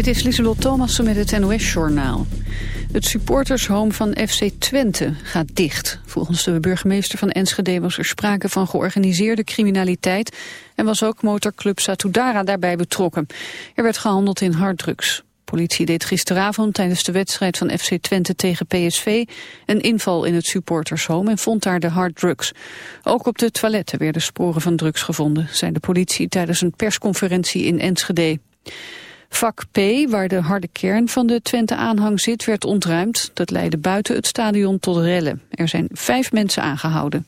Dit is Lieselot Thomassen met het NOS-journaal. Het supportershome van FC Twente gaat dicht. Volgens de burgemeester van Enschede was er sprake van georganiseerde criminaliteit... en was ook motorclub Satudara daarbij betrokken. Er werd gehandeld in harddrugs. Politie deed gisteravond tijdens de wedstrijd van FC Twente tegen PSV... een inval in het supportershome en vond daar de harddrugs. Ook op de toiletten werden sporen van drugs gevonden... zei de politie tijdens een persconferentie in Enschede. Vak P, waar de harde kern van de Twente-aanhang zit, werd ontruimd. Dat leidde buiten het stadion tot rellen. Er zijn vijf mensen aangehouden.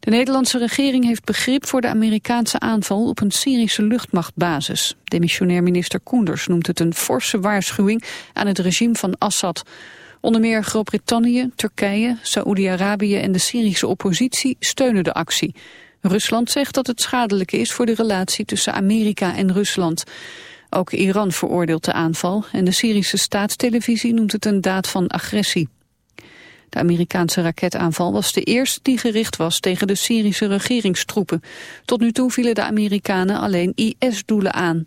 De Nederlandse regering heeft begrip voor de Amerikaanse aanval op een Syrische luchtmachtbasis. Demissionair minister Koenders noemt het een forse waarschuwing aan het regime van Assad. Onder meer Groot-Brittannië, Turkije, Saoedi-Arabië en de Syrische oppositie steunen de actie. Rusland zegt dat het schadelijk is voor de relatie tussen Amerika en Rusland. Ook Iran veroordeelt de aanval en de Syrische staatstelevisie noemt het een daad van agressie. De Amerikaanse raketaanval was de eerste die gericht was tegen de Syrische regeringstroepen. Tot nu toe vielen de Amerikanen alleen IS-doelen aan.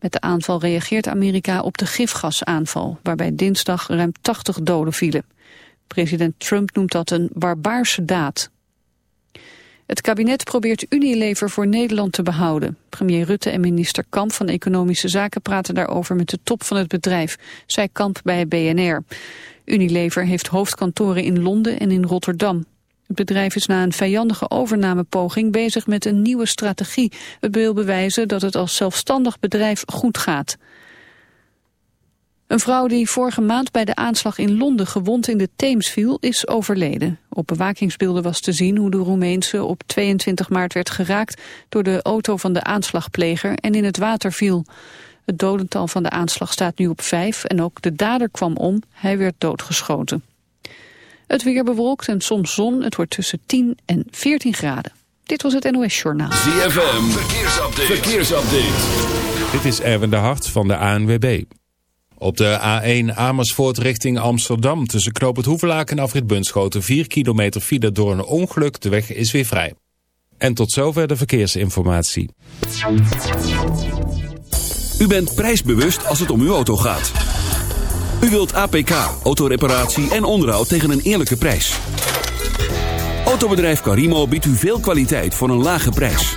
Met de aanval reageert Amerika op de gifgasaanval, waarbij dinsdag ruim 80 doden vielen. President Trump noemt dat een barbaarse daad. Het kabinet probeert Unilever voor Nederland te behouden. Premier Rutte en minister Kamp van Economische Zaken praten daarover met de top van het bedrijf, zei Kamp bij BNR. Unilever heeft hoofdkantoren in Londen en in Rotterdam. Het bedrijf is na een vijandige overnamepoging bezig met een nieuwe strategie. Het wil bewijzen dat het als zelfstandig bedrijf goed gaat. Een vrouw die vorige maand bij de aanslag in Londen gewond in de Theems viel, is overleden. Op bewakingsbeelden was te zien hoe de Roemeense op 22 maart werd geraakt door de auto van de aanslagpleger en in het water viel. Het dodental van de aanslag staat nu op vijf en ook de dader kwam om. Hij werd doodgeschoten. Het weer bewolkt en soms zon. Het wordt tussen 10 en 14 graden. Dit was het NOS Journaal. ZFM, verkeersupdate. verkeersupdate. Dit is Erwin de Hart van de ANWB. Op de A1 Amersfoort richting Amsterdam tussen Knoop en Afrit Bunschoten 4 kilometer file door een ongeluk. De weg is weer vrij. En tot zover de verkeersinformatie. U bent prijsbewust als het om uw auto gaat. U wilt APK, autoreparatie en onderhoud tegen een eerlijke prijs. Autobedrijf Carimo biedt u veel kwaliteit voor een lage prijs.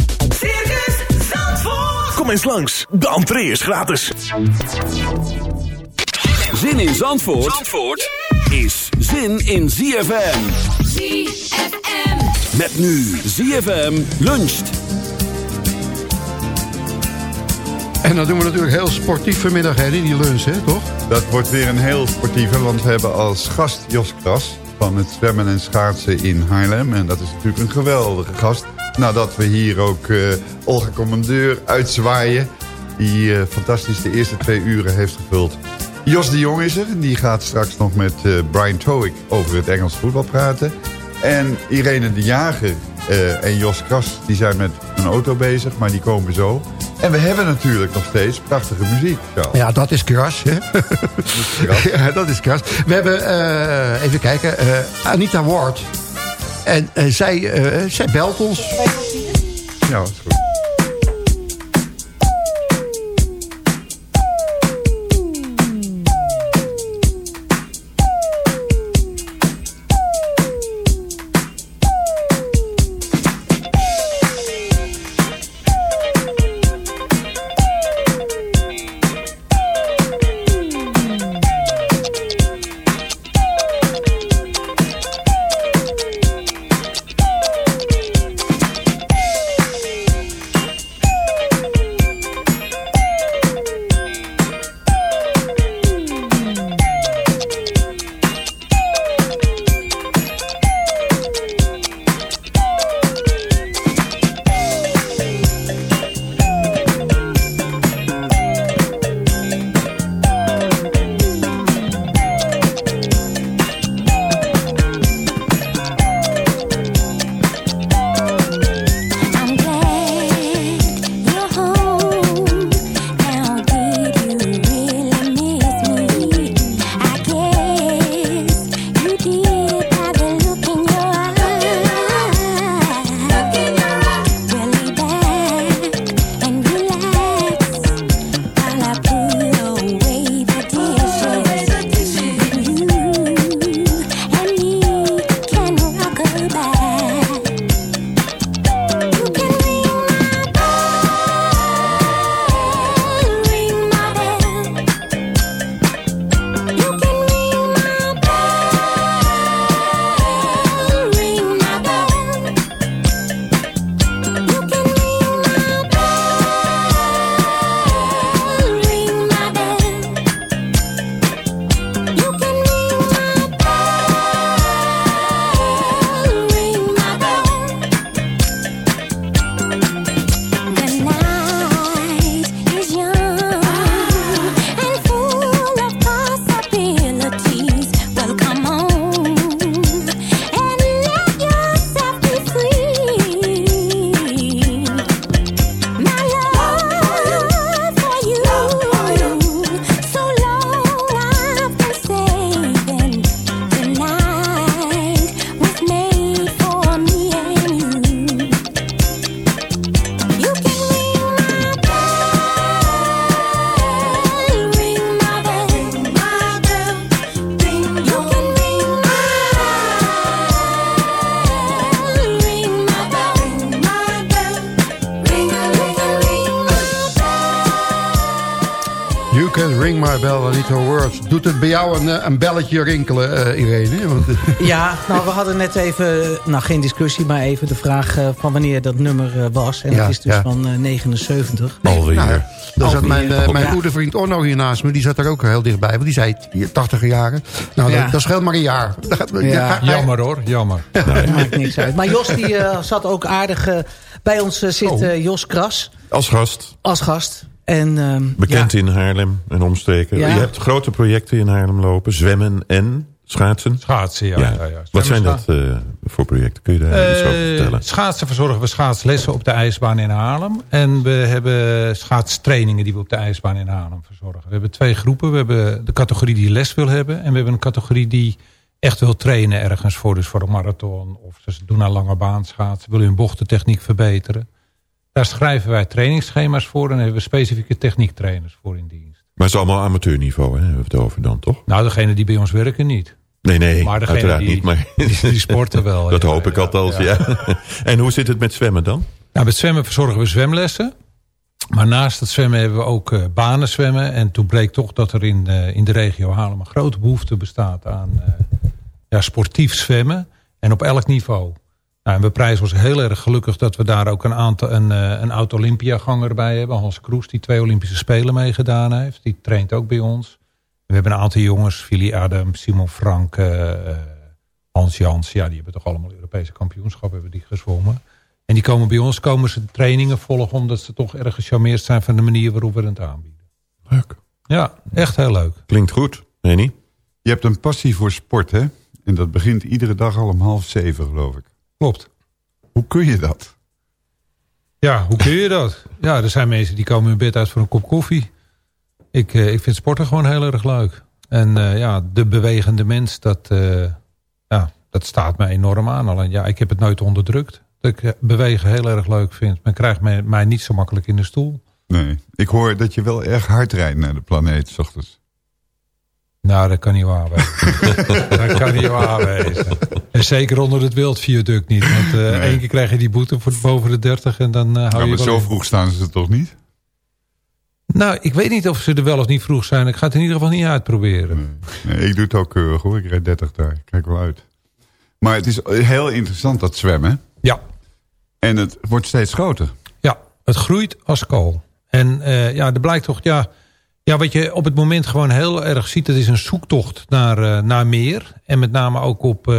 Kom eens langs, de entree is gratis. Zin in Zandvoort, Zandvoort is zin in ZFM. ZFM. Met nu ZFM luncht. En dan doen we natuurlijk heel sportief vanmiddag, hè, die lunch, hè, toch? Dat wordt weer een heel sportieve, want we hebben als gast Jos Kras van het zwemmen en schaatsen in Haarlem. En dat is natuurlijk een geweldige gast. Nadat we hier ook uh, Olga Commandeur uitzwaaien, die uh, fantastisch de eerste twee uren heeft gevuld. Jos de Jong is er, die gaat straks nog met uh, Brian Towick over het Engels voetbal praten. En Irene de Jager en Jos Kras, die zijn met een auto bezig, maar die komen zo. En we hebben natuurlijk nog steeds prachtige muziek. Ja, dat is kras. Hè? Dat is kras. ja, dat is kras. We hebben, even kijken, Anita Ward. En uh, zij, zij belt ons. Ja. Bel Anita Words. Doet het bij jou een, eh, een belletje rinkelen, eh, Irene? Want, Ja, nou, we hadden net even, nou geen discussie, maar even de vraag eh, van wanneer dat nummer was. En Ja, dat is dus ja. van eh, 79. Alweer. nou, daar zat mijn, mijn Ja. goede vriend Orno hier naast me. Die zat er ook heel dichtbij. Want die zei hier, 80 jaren. Nou, Ja. dat, dat scheelt maar een jaar. Dat Jammer hoor, jammer. Maakt niks uit. Maar Jos die zat ook aardig... bij ons zit eh, Jos Kras Als gast, als gast. En, ehm, bekend ja, in Haarlem en omstreken. Ja. Je hebt grote projecten in Haarlem lopen. Zwemmen en schaatsen. Schaatsen, ja. ja. ja, Wat zijn dat eh, voor projecten? Kun je daar iets over Eh, vertellen? schaatsen verzorgen we schaatslessen op de ijsbaan in Haarlem. En we hebben schaatstrainingen die we op de ijsbaan in Haarlem verzorgen. We hebben twee groepen. We hebben de categorie die les wil hebben. En we hebben een categorie die echt wil trainen ergens voor. Dus voor een marathon. Of ze doen aan lange baan schaatsen. Willen hun bochtentechniek verbeteren. Daar schrijven wij trainingsschema's voor. En hebben we specifieke techniektrainers voor in dienst. Maar het is allemaal amateurniveau, hè? Hebben we het over dan, toch? Nou, degene die bij ons werken niet. Nee, nee, Maar uiteraard die- niet. Maar Die, die sporten wel. dat ja, hoop ik ja, althans, ja. ja. en hoe zit het met zwemmen dan? Nou, met zwemmen verzorgen we zwemlessen. Maar naast het zwemmen hebben we ook eh, banen zwemmen. En toen bleek toch dat er in, eh, in de regio Haarlem een grote behoefte bestaat aan eh, ja, sportief zwemmen. En op elk niveau. Nou, en we prijzen ons heel erg gelukkig dat we daar ook een, aantal, een, eh, een oud-Olympiaganger bij hebben. Hans Kroes, die twee Olympische Spelen meegedaan heeft. Die traint ook bij ons. We hebben een aantal jongens, Philly Adam, Simon Frank, eh, eh, Hans Jans. Ja, die hebben toch allemaal Europese kampioenschap hebben die gezwommen. En die komen bij ons, komen ze trainingen volgen... omdat ze toch erg gecharmeerd zijn van de manier waarop we het aanbieden. Leuk. Ja, echt heel leuk. Klinkt goed, Henny? Je hebt een passie voor sport, hè? En dat begint iedere dag al om half zeven, geloof ik. Klopt. Hoe kun je dat? Ja, hoe kun je dat? Ja, er zijn mensen die komen hun bed uit voor een kop koffie. Ik, eh, ik vind sporten gewoon heel erg leuk. En eh, ja, de bewegende mens, dat, eh, ja, dat staat mij enorm aan. Alleen ja, ik heb het nooit onderdrukt. Dat ik bewegen heel erg leuk vind. Men krijgt mij, mij niet zo makkelijk in de stoel. Nee. Ik hoor dat je wel erg hard rijdt naar de planeet, s ochtends. Nou, dat kan niet waar wezen. dat kan niet waar wezen. En zeker onder het wildviaduct niet. Want eh één keer krijg je die boete voor boven de 30 en dan eh, hou Ja, je maar wel zo in. vroeg staan ze toch niet? Nou, ik weet niet of ze er wel of niet vroeg zijn. Ik ga het in ieder geval niet uitproberen. Nee, ik doe het ook keurig hoor. Ik rijd 30 daar. Ik Kijk wel uit. Maar het is heel interessant dat zwemmen. Ja. En het wordt steeds groter. Ja, het groeit als kool. En eh, ja, er blijkt toch, ja, ja, wat je op het moment gewoon heel erg ziet, dat is een zoektocht naar, eh, naar meer. En met name ook op eh,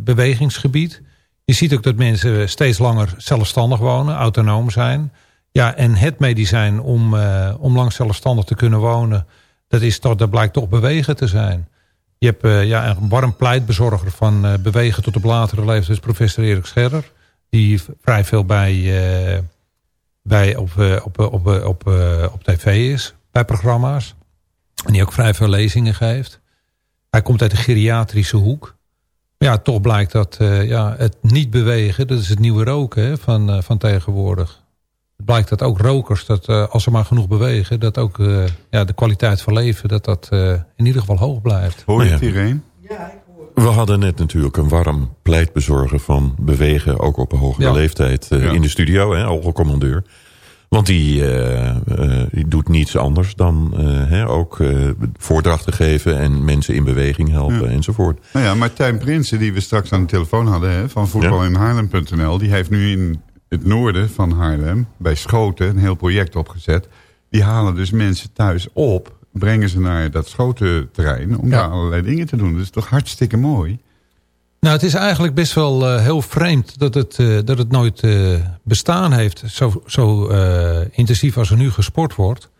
bewegingsgebied. Je ziet ook dat mensen steeds langer zelfstandig wonen, autonoom zijn. Ja, en het medicijn om, eh, om lang zelfstandig te kunnen wonen, dat, is toch, dat blijkt toch bewegen te zijn. Je hebt ja, een warm pleitbezorger van bewegen tot op latere leeftijd, professor Erik Scherrer. Die vrij veel bij, bij op, op, op, op, op tv is, bij programma's. En die ook vrij veel lezingen geeft. Hij komt uit de geriatrische hoek. Maar ja, toch blijkt dat eh, ja, het niet bewegen, dat is het nieuwe roken hè, van, eh, van tegenwoordig. Het blijkt dat ook rokers, dat eh, als ze maar genoeg bewegen, dat ook eh, ja, de kwaliteit van leven, dat dat eh, in ieder geval hoog blijft. Hoor je Ja. het iedereen? We hadden net natuurlijk een warm pleitbezorger van bewegen, ook op een hogere Ja. leeftijd, eh, Ja. in de studio, hè, algecommandeur. Want die, eh, eh, die doet niets anders dan eh, hè, ook eh, voordrachten geven en mensen in beweging helpen enzovoort. Nou ja, Martijn Prinsen, die we straks aan de telefoon hadden... Hè, van voetbalinhaarlem.nl... die heeft nu in het noorden van Haarlem, bij Schoten... een heel project opgezet. Die halen dus mensen thuis op... brengen ze naar dat Schotenterrein... om Ja. daar allerlei dingen te doen. Dat is toch hartstikke mooi? Nou, het is eigenlijk best wel eh, heel vreemd dat het, eh, dat het nooit eh, bestaan heeft. Zo, zo intensief als er nu gesport wordt.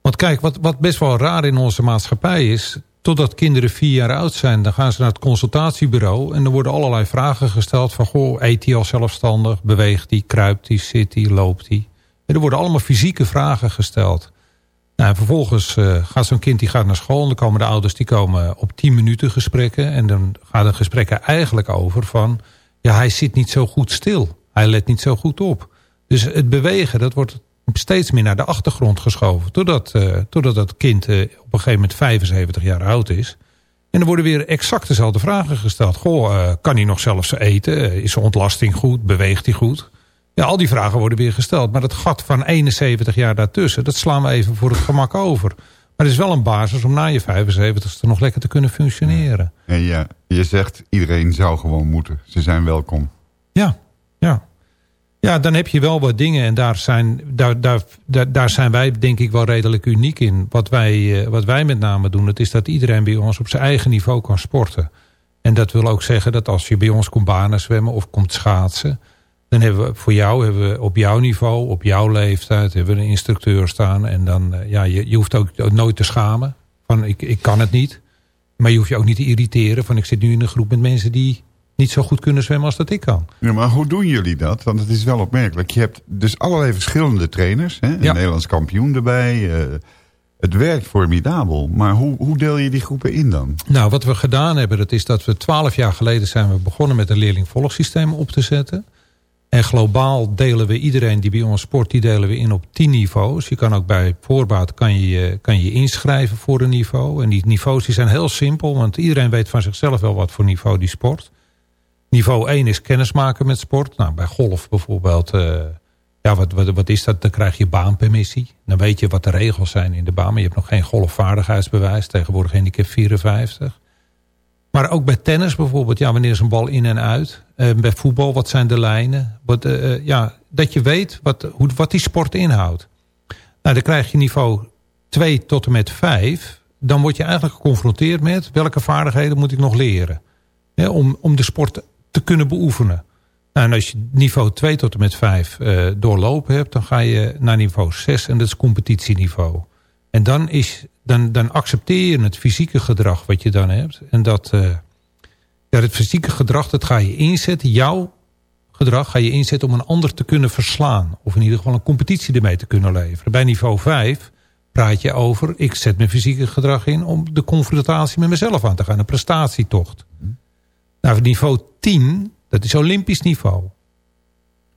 Want kijk, wat, wat best wel raar in onze maatschappij is... totdat kinderen vier jaar oud zijn, dan gaan ze naar het consultatiebureau... en er worden allerlei vragen gesteld van... goh, eet hij al zelfstandig? Beweegt hij? Kruipt hij? Zit hij? Loopt hij? En er worden allemaal fysieke vragen gesteld... Nou, en vervolgens eh, gaat zo'n kind die gaat naar school... en dan komen de ouders die komen op 10 minuten gesprekken... en dan gaan de gesprekken eigenlijk over van... ja, hij zit niet zo goed stil. Hij let niet zo goed op. Dus het bewegen, dat wordt steeds meer naar de achtergrond geschoven... totdat, eh, totdat dat kind eh, op een gegeven moment 75 jaar oud is... En er worden weer exact dezelfde vragen gesteld. Goh, kan hij nog zelfs eten? Is zijn ontlasting goed? Beweegt hij goed? Ja, al die vragen worden weer gesteld. Maar dat gat van 71 jaar daartussen, dat slaan we even voor het gemak over. Maar het is wel een basis om na je 75ste nog lekker te kunnen functioneren. En ja, je zegt iedereen zou gewoon moeten. Ze zijn welkom. Ja, ja. Ja, dan heb je wel wat dingen en daar zijn, daar, daar, daar, daar zijn wij denk ik wel redelijk uniek in. Wat wij, eh, wat wij met name doen, het is dat iedereen bij ons op zijn eigen niveau kan sporten. En dat wil ook zeggen dat als je bij ons komt banen zwemmen of komt schaatsen... dan hebben we voor jou, hebben we op jouw niveau, op jouw leeftijd... hebben we een instructeur staan. En dan, eh, ja, je, je hoeft ook nooit te schamen. Van ik, ik kan het niet. Maar je hoeft je ook niet te irriteren. Van ik zit nu in een groep met mensen die niet zo goed kunnen zwemmen als dat ik kan. Ja, maar hoe doen jullie dat? Want het is wel opmerkelijk. Je hebt dus allerlei verschillende trainers. Hè? Een Ja. Nederlands kampioen erbij. eh, het werkt formidabel. Maar hoe, hoe deel je die groepen in dan? Nou, wat we gedaan hebben, dat is dat we twaalf jaar geleden zijn we begonnen met een leerlingvolgsysteem op te zetten. En globaal delen we iedereen die bij ons sport, die delen we in op tien niveaus. Je kan ook bij voorbaat kan je, je- kan je je inschrijven voor een niveau. En die niveaus die zijn heel simpel, want iedereen weet van zichzelf wel wat voor niveau die sport. Niveau 1 is kennismaken met sport. Nou, bij golf bijvoorbeeld, eh, ja, wat, wat, wat is dat? Dan krijg je baanpermissie. Dan weet je wat de regels zijn in de baan, maar je hebt nog geen golfvaardigheidsbewijs. Tegenwoordig handicap 54. Maar ook bij tennis bijvoorbeeld, ja, wanneer is een bal in en uit? Eh, bij voetbal, wat zijn de lijnen? Wat, eh, eh, ja, dat je weet wat, hoe, wat die sport inhoudt. Nou, dan krijg je niveau 2 tot en met 5. Dan word je eigenlijk geconfronteerd met welke vaardigheden moet ik nog leren. Om, om de sport te kunnen beoefenen. Nou, en als je niveau 2 tot en met 5 eh, doorlopen hebt, dan ga je naar niveau 6 en dat is competitieniveau. En dan, is, dan, dan accepteer je het fysieke gedrag wat je dan hebt. En dat, eh, ja, het fysieke gedrag, dat ga je inzetten. Jouw gedrag ga je inzetten om een ander te kunnen verslaan. Of in ieder geval een competitie ermee te kunnen leveren. Bij niveau 5 praat je over, ik zet mijn fysieke gedrag in... om de confrontatie met mezelf aan te gaan. Een prestatietocht. Nou, niveau 10, dat is Olympisch niveau.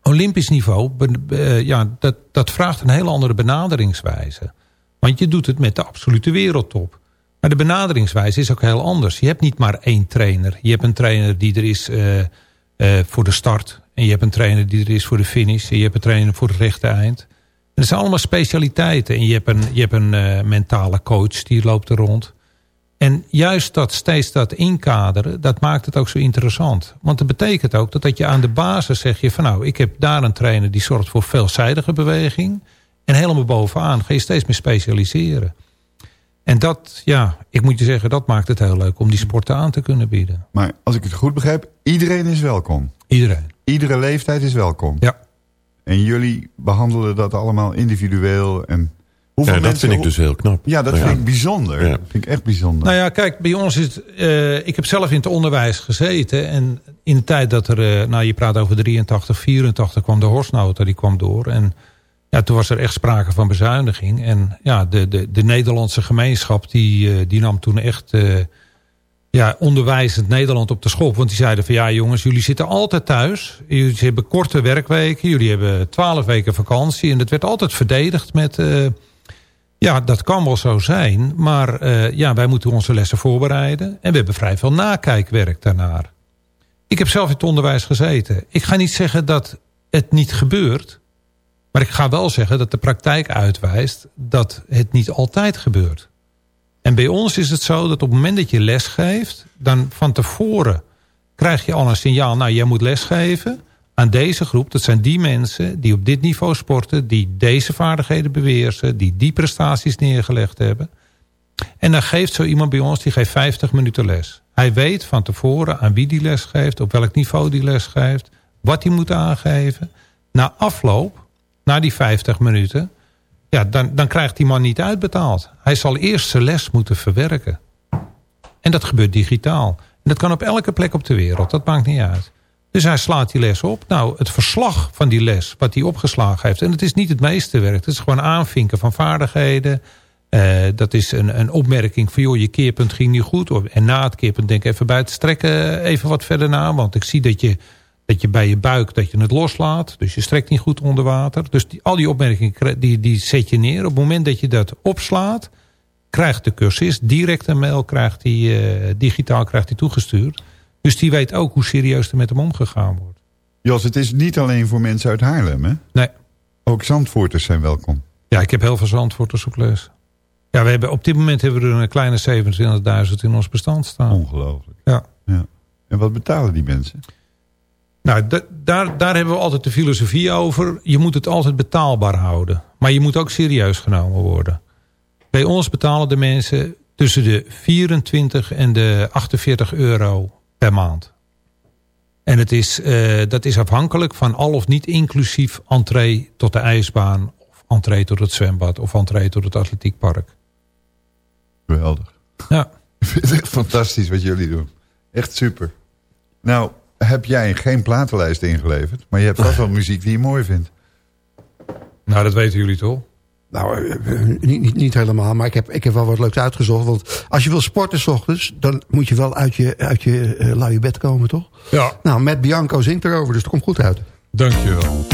Olympisch niveau, eh, ja, dat, dat vraagt een hele andere benaderingswijze. Want je doet het met de absolute wereldtop. Maar de benaderingswijze is ook heel anders. Je hebt niet maar één trainer. Je hebt een trainer die er is eh, eh, voor de start. En je hebt een trainer die er is voor de finish. En je hebt een trainer voor het rechte eind. En dat zijn allemaal specialiteiten. En je hebt een, je hebt een eh, mentale coach die loopt er rond. En juist dat steeds dat inkaderen, dat maakt het ook zo interessant. Want dat betekent ook dat, dat je aan de basis zeg je van nou, ik heb daar een trainer die zorgt voor veelzijdige beweging. En helemaal bovenaan ga je steeds meer specialiseren. En dat, ja, ik moet je zeggen, dat maakt het heel leuk om die sporten aan te kunnen bieden. Maar als ik het goed begrijp, iedereen is welkom. Iedereen. Iedere leeftijd is welkom. Ja. En jullie behandelen dat allemaal individueel. En hoeveel Ja, dat mensen, vind ik dus heel knap. Ja, dat Ja. vind ik bijzonder. Ja. Dat vind ik echt bijzonder. Nou ja, kijk, bij ons is het... eh, ik heb zelf in het onderwijs gezeten. En in de tijd dat er... eh, nou, je praat over 83, 84 kwam de Horsnota, die kwam door. En ja, toen was er echt sprake van bezuiniging. En ja, de, de, de Nederlandse gemeenschap, die, eh, die nam toen echt... eh, ja, onderwijzend Nederland op de schop. Want die zeiden van ja jongens, jullie zitten altijd thuis. Jullie hebben korte werkweken. Jullie hebben twaalf weken vakantie. En dat werd altijd verdedigd met... eh, ja, dat kan wel zo zijn. Maar ja, wij moeten onze lessen voorbereiden. En we hebben vrij veel nakijkwerk daarnaar. Ik heb zelf in het onderwijs gezeten. Ik ga niet zeggen dat het niet gebeurt. Maar ik ga wel zeggen dat de praktijk uitwijst... dat het niet altijd gebeurt. En bij ons is het zo dat op het moment dat je les geeft... dan van tevoren krijg je al een signaal... nou, jij moet lesgeven aan deze groep. Dat zijn die mensen die op dit niveau sporten... die deze vaardigheden beweersen... die die prestaties neergelegd hebben. En dan geeft zo iemand bij ons, die geeft 50 minuten les. Hij weet van tevoren aan wie die les geeft... op welk niveau die les geeft... wat hij moet aangeven. Na afloop, na die 50 minuten... Ja, dan, dan krijgt die man niet uitbetaald. Hij zal eerst zijn les moeten verwerken. En dat gebeurt digitaal. En dat kan op elke plek op de wereld. Dat maakt niet uit. Dus hij slaat die les op. Nou, het verslag van die les, wat hij opgeslagen heeft... en het is niet het meeste werk. Het is gewoon aanvinken van vaardigheden. Eh, dat is een, een opmerking van... joh, je keerpunt ging niet goed. En na het keerpunt denk ik even bij het strekken even wat verder na. Want ik zie dat je, dat je bij je buik dat je het loslaat. Dus je strekt niet goed onder water. Dus die, al die opmerkingen die, die zet je neer. Op het moment dat je dat opslaat... krijgt de cursist direct een mail, krijgt die, eh, digitaal krijgt hij toegestuurd. Dus die weet ook hoe serieus er met hem omgegaan wordt. Jos, het is niet alleen voor mensen uit Haarlem, hè? Nee. Ook Zandvoorters zijn welkom. Ja, ik heb heel veel zandvoorters op les. Ja, we hebben, op dit moment hebben we er een kleine 27.000 in ons bestand staan. Ongelooflijk. Ja. ja. En wat betalen die mensen? Nou, da- daar, daar hebben we altijd de filosofie over. Je moet het altijd betaalbaar houden. Maar je moet ook serieus genomen worden. Bij ons betalen de mensen tussen de 24 en de 48 euro per maand. En het is, eh, dat is afhankelijk van al of niet inclusief entree tot de ijsbaan... of entree tot het zwembad of entree tot het atletiekpark. Geweldig. Ja. Ik vind het echt fantastisch wat jullie doen. Echt super. Nou, heb jij geen platenlijst ingeleverd... maar je hebt vast wel muziek die je mooi vindt. Nou, dat weten jullie toch? Nou, eh, eh, niet, niet, niet helemaal, maar ik heb, ik heb wel wat leuks uitgezocht. Want als je wil sporten s ochtends, dan moet je wel uit je, uit je eh, luie bed komen, toch? Ja. Nou, Matt Bianco zingt erover, dus het komt goed uit. Dankjewel.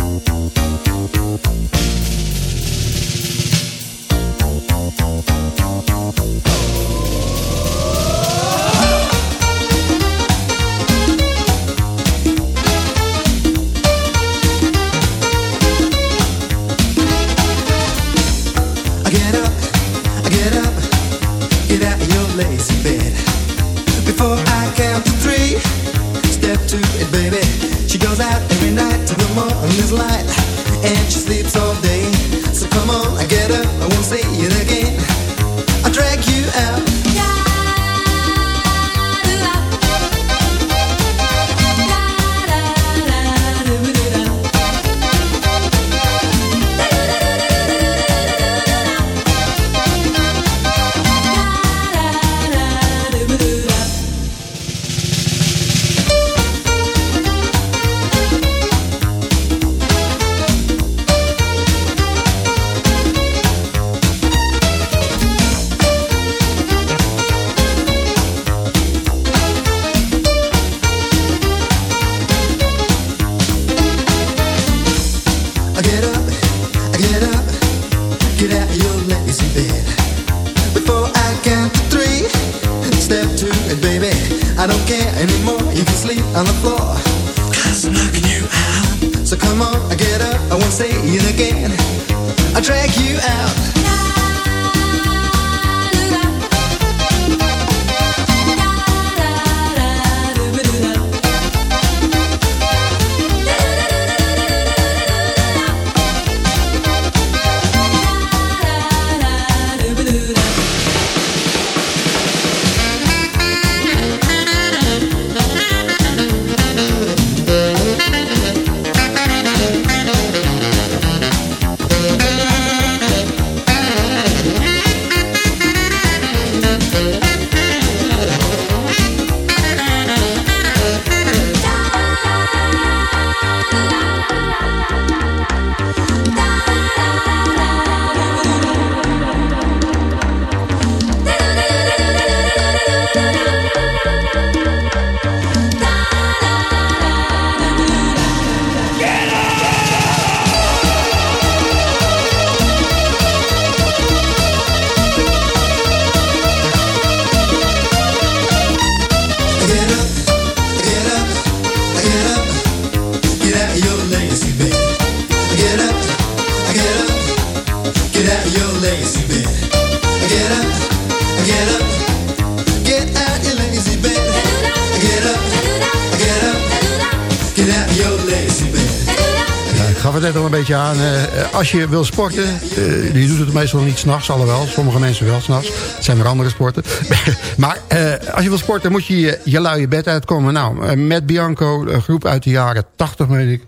Als je wil sporten, eh, je doet het meestal niet s'nachts, alhoewel. Sommige mensen wel s'nachts. Het zijn weer andere sporten. maar eh, als je wil sporten, moet je je, je luie bed uitkomen. Nou, eh, met Bianco, een groep uit de jaren 80, meen ik.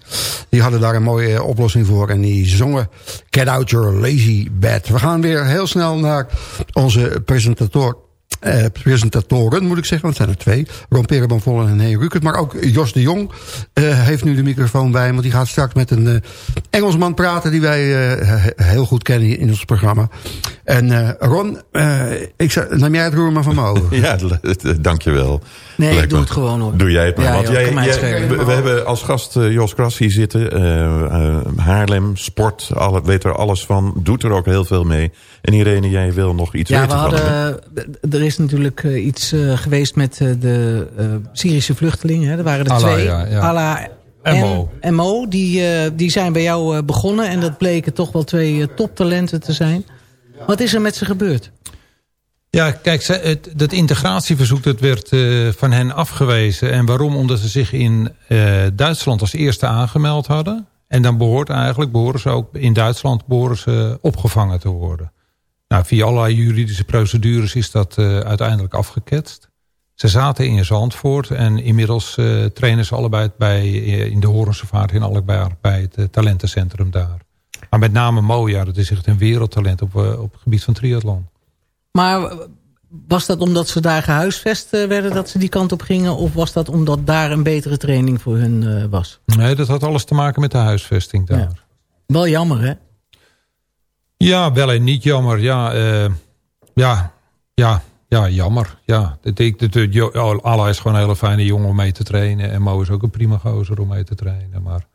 Die hadden daar een mooie eh, oplossing voor. En die zongen Get Out Your Lazy Bed. We gaan weer heel snel naar onze presentator. eh, presentatoren, moet ik zeggen, want het zijn er twee. Ron Perenban en Henry Rukert. Maar ook Jos de Jong eh, heeft nu de microfoon bij. Want die gaat straks met een eh, Engelsman praten... die wij eh, he- heel goed kennen in ons programma. En eh, Ron, eh, ik zou, neem jij het roer maar van me over. Ja, dankjewel. Nee, ik doe het gewoon hoor. Doe jij het maar. Ja, want joh, jij, we, we hebben als gast Jos Kras hier zitten. Haarlem, sport, alle, weet er alles van. Doet er ook heel veel mee. En Irene, jij wil nog iets Ja, we weten van hem, hè? hadden, er is natuurlijk iets eh, geweest met eh, de eh, Syrische vluchtelingen. Hè. Er waren er twee. ja, ja. En Mo. en Mo. Die, eh, die zijn bij jou eh, begonnen. En dat bleken toch wel twee eh, toptalenten te zijn. Wat is er met ze gebeurd? Ja, kijk, het, dat integratieverzoek dat werd van hen afgewezen. En waarom? Omdat ze zich in Duitsland als eerste aangemeld hadden. En dan behoort eigenlijk, behoren ze ook in Duitsland behoren ze opgevangen te worden. Nou, via allerlei juridische procedures is dat uiteindelijk afgeketst. Ze zaten in Zandvoort en inmiddels eh, trainen ze allebei bij, eh, in de Horense Vaart in Alkmaar bij het eh, talentencentrum daar. Maar met name Moja, dat is echt een wereldtalent op, op het gebied van triathlon. Maar was dat omdat ze daar gehuisvest eh, werden dat ze die kant op gingen? Of was dat omdat daar een betere training voor hun was? Nee, dat had alles te maken met de huisvesting daar. Ja, Wel jammer, hè? wel en niet jammer. Ja, ja, ja, ja, jammer. Ja, jo- Allah is gewoon een hele fijne jongen om mee te trainen. En Mo is ook een prima gozer om mee te trainen. Maar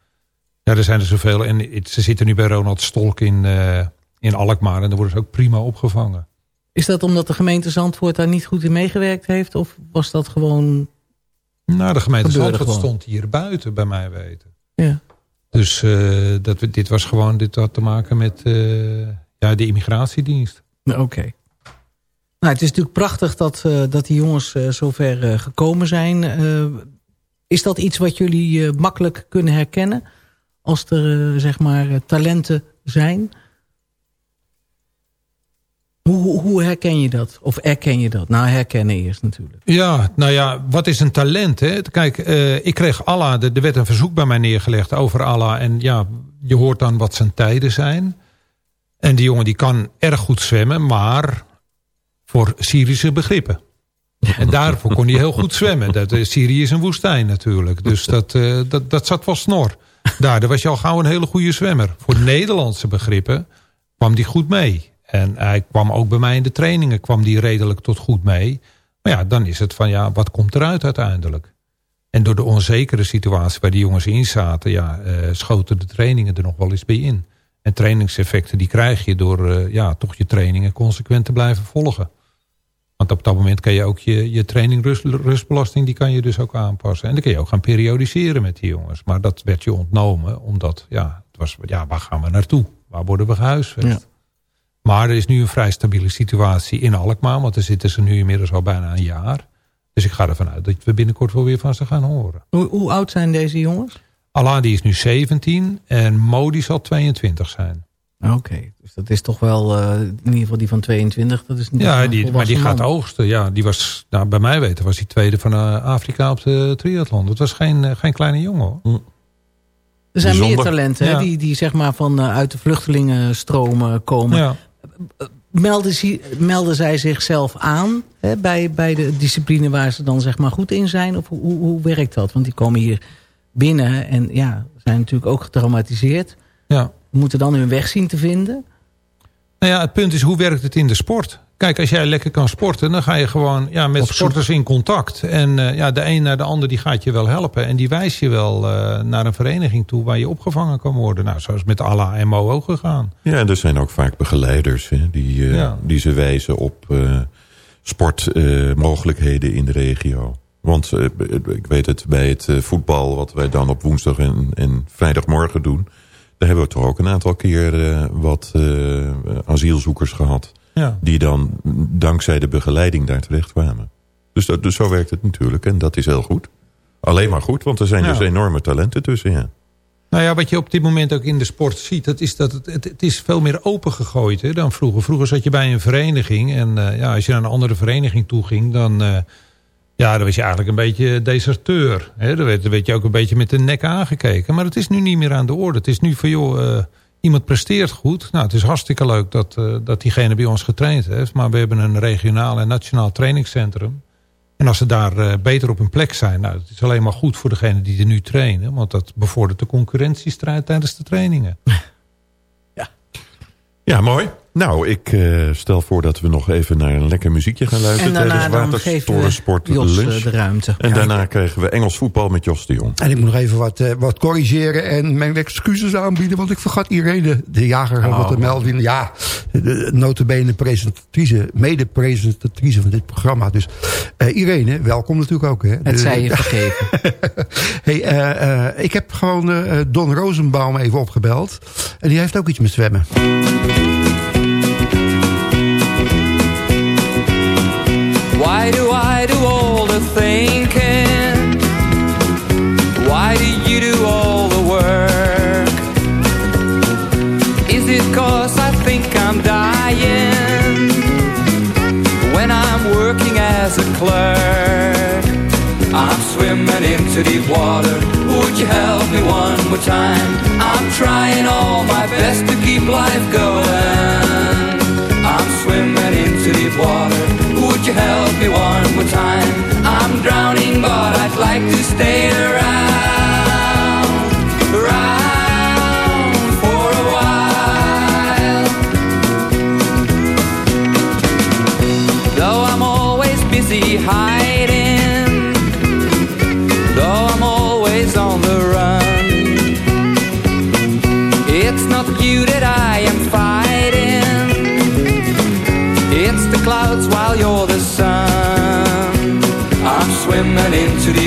ja, er zijn er zoveel. En het- ze zitten nu bij Ronald Stolk in, eh, in Alkmaar. En daar worden ze ook prima opgevangen. Is dat omdat de gemeente Zandvoort daar niet goed in meegewerkt heeft? Of was dat gewoon... Nou, de gemeente Zandvoort gewoon. stond hier buiten, bij mij weten. Ja. Dus eh, dat, dit was gewoon, dit had te maken met eh, ja, de immigratiedienst. Oké. Nou, het is natuurlijk prachtig dat, eh, dat die jongens eh, zover eh, gekomen zijn. Is dat iets wat jullie makkelijk kunnen herkennen? Als er, zeg maar, talenten zijn? Hoe, hoe- herken je dat? Of erken je dat? Nou, herkennen eerst natuurlijk. Ja, nou ja, wat is een talent? Hè? Kijk, ik kreeg Allah, er er werd een verzoek bij mij neergelegd over Allah. En ja, je hoort dan wat zijn tijden zijn. En die jongen die kan erg goed zwemmen, maar voor Syrische begrippen. En daarvoor kon hij heel goed zwemmen. Dat, eh, Syrië is een woestijn natuurlijk. Dus dat, eh, dat, dat zat wel snor. Daar, daar was je al gauw een hele goede zwemmer. Voor Nederlandse begrippen kwam die goed mee. En hij kwam ook bij mij in de trainingen kwam die redelijk tot goed mee. Maar ja, dan is het van ja, wat komt eruit uiteindelijk? En door de onzekere situatie waar die jongens in zaten... Ja, eh, schoten de trainingen er nog wel eens bij in. En trainingseffecten die krijg je door ja, toch je trainingen consequent te blijven volgen. Want op dat moment kan je ook je, je training rust, rustbelasting... die kan je dus ook aanpassen. En dan kun je ook gaan periodiseren met die jongens. Maar dat werd je ontnomen, omdat ja, het was, ja waar gaan we naartoe? Waar worden we gehuisvest? Ja. Maar er is nu een vrij stabiele situatie in Alkmaar. Want daar zitten ze nu inmiddels al bijna een jaar. Dus ik ga ervan uit dat we binnenkort wel weer van ze gaan horen. Hoe, hoe oud zijn deze jongens? Allah die is nu 17 en Modi zal 22 zijn. Oké, dus dat is toch wel, eh, in ieder geval die van 22. Dat is Ja, die, maar die gaat oogsten. Ja, die was, nou, bij mij weten was hij tweede van eh, Afrika op de triathlon. Dat was geen, eh, geen kleine jongen hoor. Er zijn Bijzonder. meer talenten Ja. die, die zeg maar van uit de vluchtelingenstromen komen. Ja. Melden, ze- melden zij zichzelf aan hè, bij, bij de discipline waar ze dan zeg maar goed in zijn? Of hoe, hoe, hoe werkt dat? Want die komen hier binnen en ja, zijn natuurlijk ook getraumatiseerd. Ja. Moeten dan hun weg zien te vinden. Nou ja, het punt is, hoe werkt het in de sport? Kijk, als jij lekker kan sporten, dan ga je gewoon ja, met Op zoek. sporters in contact. En eh, ja, de een naar de ander die gaat je wel helpen. En die wijst je wel eh, naar een vereniging toe waar je opgevangen kan worden. Nou, zoals met Allah en Mo ook gegaan. Ja, en er zijn ook vaak begeleiders hè, die, eh, Ja. die ze wijzen op eh, sportmogelijkheden in de regio. Want ik weet het, bij het voetbal wat wij dan op woensdag en, en vrijdagmorgen doen... daar hebben we toch ook een aantal keer eh, wat eh, asielzoekers gehad... Ja. die dan dankzij de begeleiding daar terecht kwamen. Dus, dat, dus zo werkt het natuurlijk en dat is heel goed. Alleen maar goed, want er zijn Ja. dus enorme talenten tussen, ja. Nou ja, wat je op dit moment ook in de sport ziet... dat is dat het, het, het is veel meer opengegooid hè, dan vroeger. Vroeger zat je bij een vereniging... en eh, ja, als je naar een andere vereniging toe ging... dan, ja, dan was je eigenlijk een beetje deserteur. Hè. Dan, werd, je ook een beetje met de nek aangekeken. Maar het is nu niet meer aan de orde. Het is nu van, joh, eh, iemand presteert goed. Nou, het is hartstikke leuk dat, eh, dat diegene bij ons getraind heeft. Maar we hebben een regionaal en nationaal trainingscentrum... En als ze daar eh, beter op hun plek zijn, nou, het is alleen maar goed voor degene die er nu trainen. Want dat bevordert de concurrentiestrijd tijdens de trainingen. Ja, mooi. Nou, ik eh, stel voor dat we nog even naar een lekker muziekje gaan luisteren... En daarna tijdens dan geven we Jos, eh, Lunch. de ruimte. En Ja. daarna krijgen we Engels voetbal met Jos de Jong. En ik moet nog even wat, eh, wat corrigeren en mijn excuses aanbieden. Want ik vergat Irene, de jager, Oh. wat te melden. Ja, de notabene presentatrice, mede-presentatrice van dit programma. Dus eh, Irene, welkom natuurlijk ook. Hè. Het De- zij je vergeven. hey, eh, eh, ik heb gewoon eh, Don Rosenbaum even opgebeld. En die heeft ook iets met zwemmen. Why do I do all the thinking? Why do you do all the work? Is it cause I think I'm dying when I'm working as a clerk? I'm swimming into deep water. Would you help me one more time? I'm trying all my best to keep life going. I'm swimming into deep water you help me one more time? I'm drowning, but I'd like to stay around.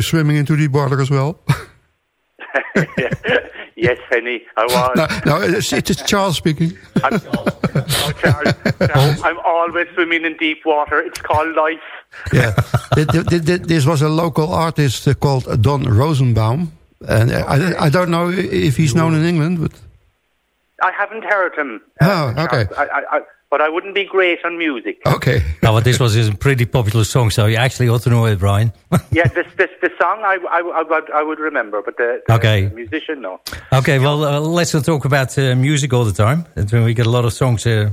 You swimming into deep water as well? yes, Henny, I was. no, no it's, it's Charles speaking. I'm, oh, Charles, Charles, I'm always swimming in deep water. It's called life. yeah. Th- th- th- th- This was a local artist uh, called Don Rosenbaum. And uh, I, I don't know if he's known in England, but... I haven't heard him. Oh, okay. I, I, I, but I wouldn't be great on music. Okay. No, but this was a pretty popular song, so you actually ought to know it, Brian. yeah, this, this, the song I, I, I, would, I would remember, but the, the Okay. musician, no. Okay, well, uh, let's not talk about uh, music all the time. And We get a lot of songs uh,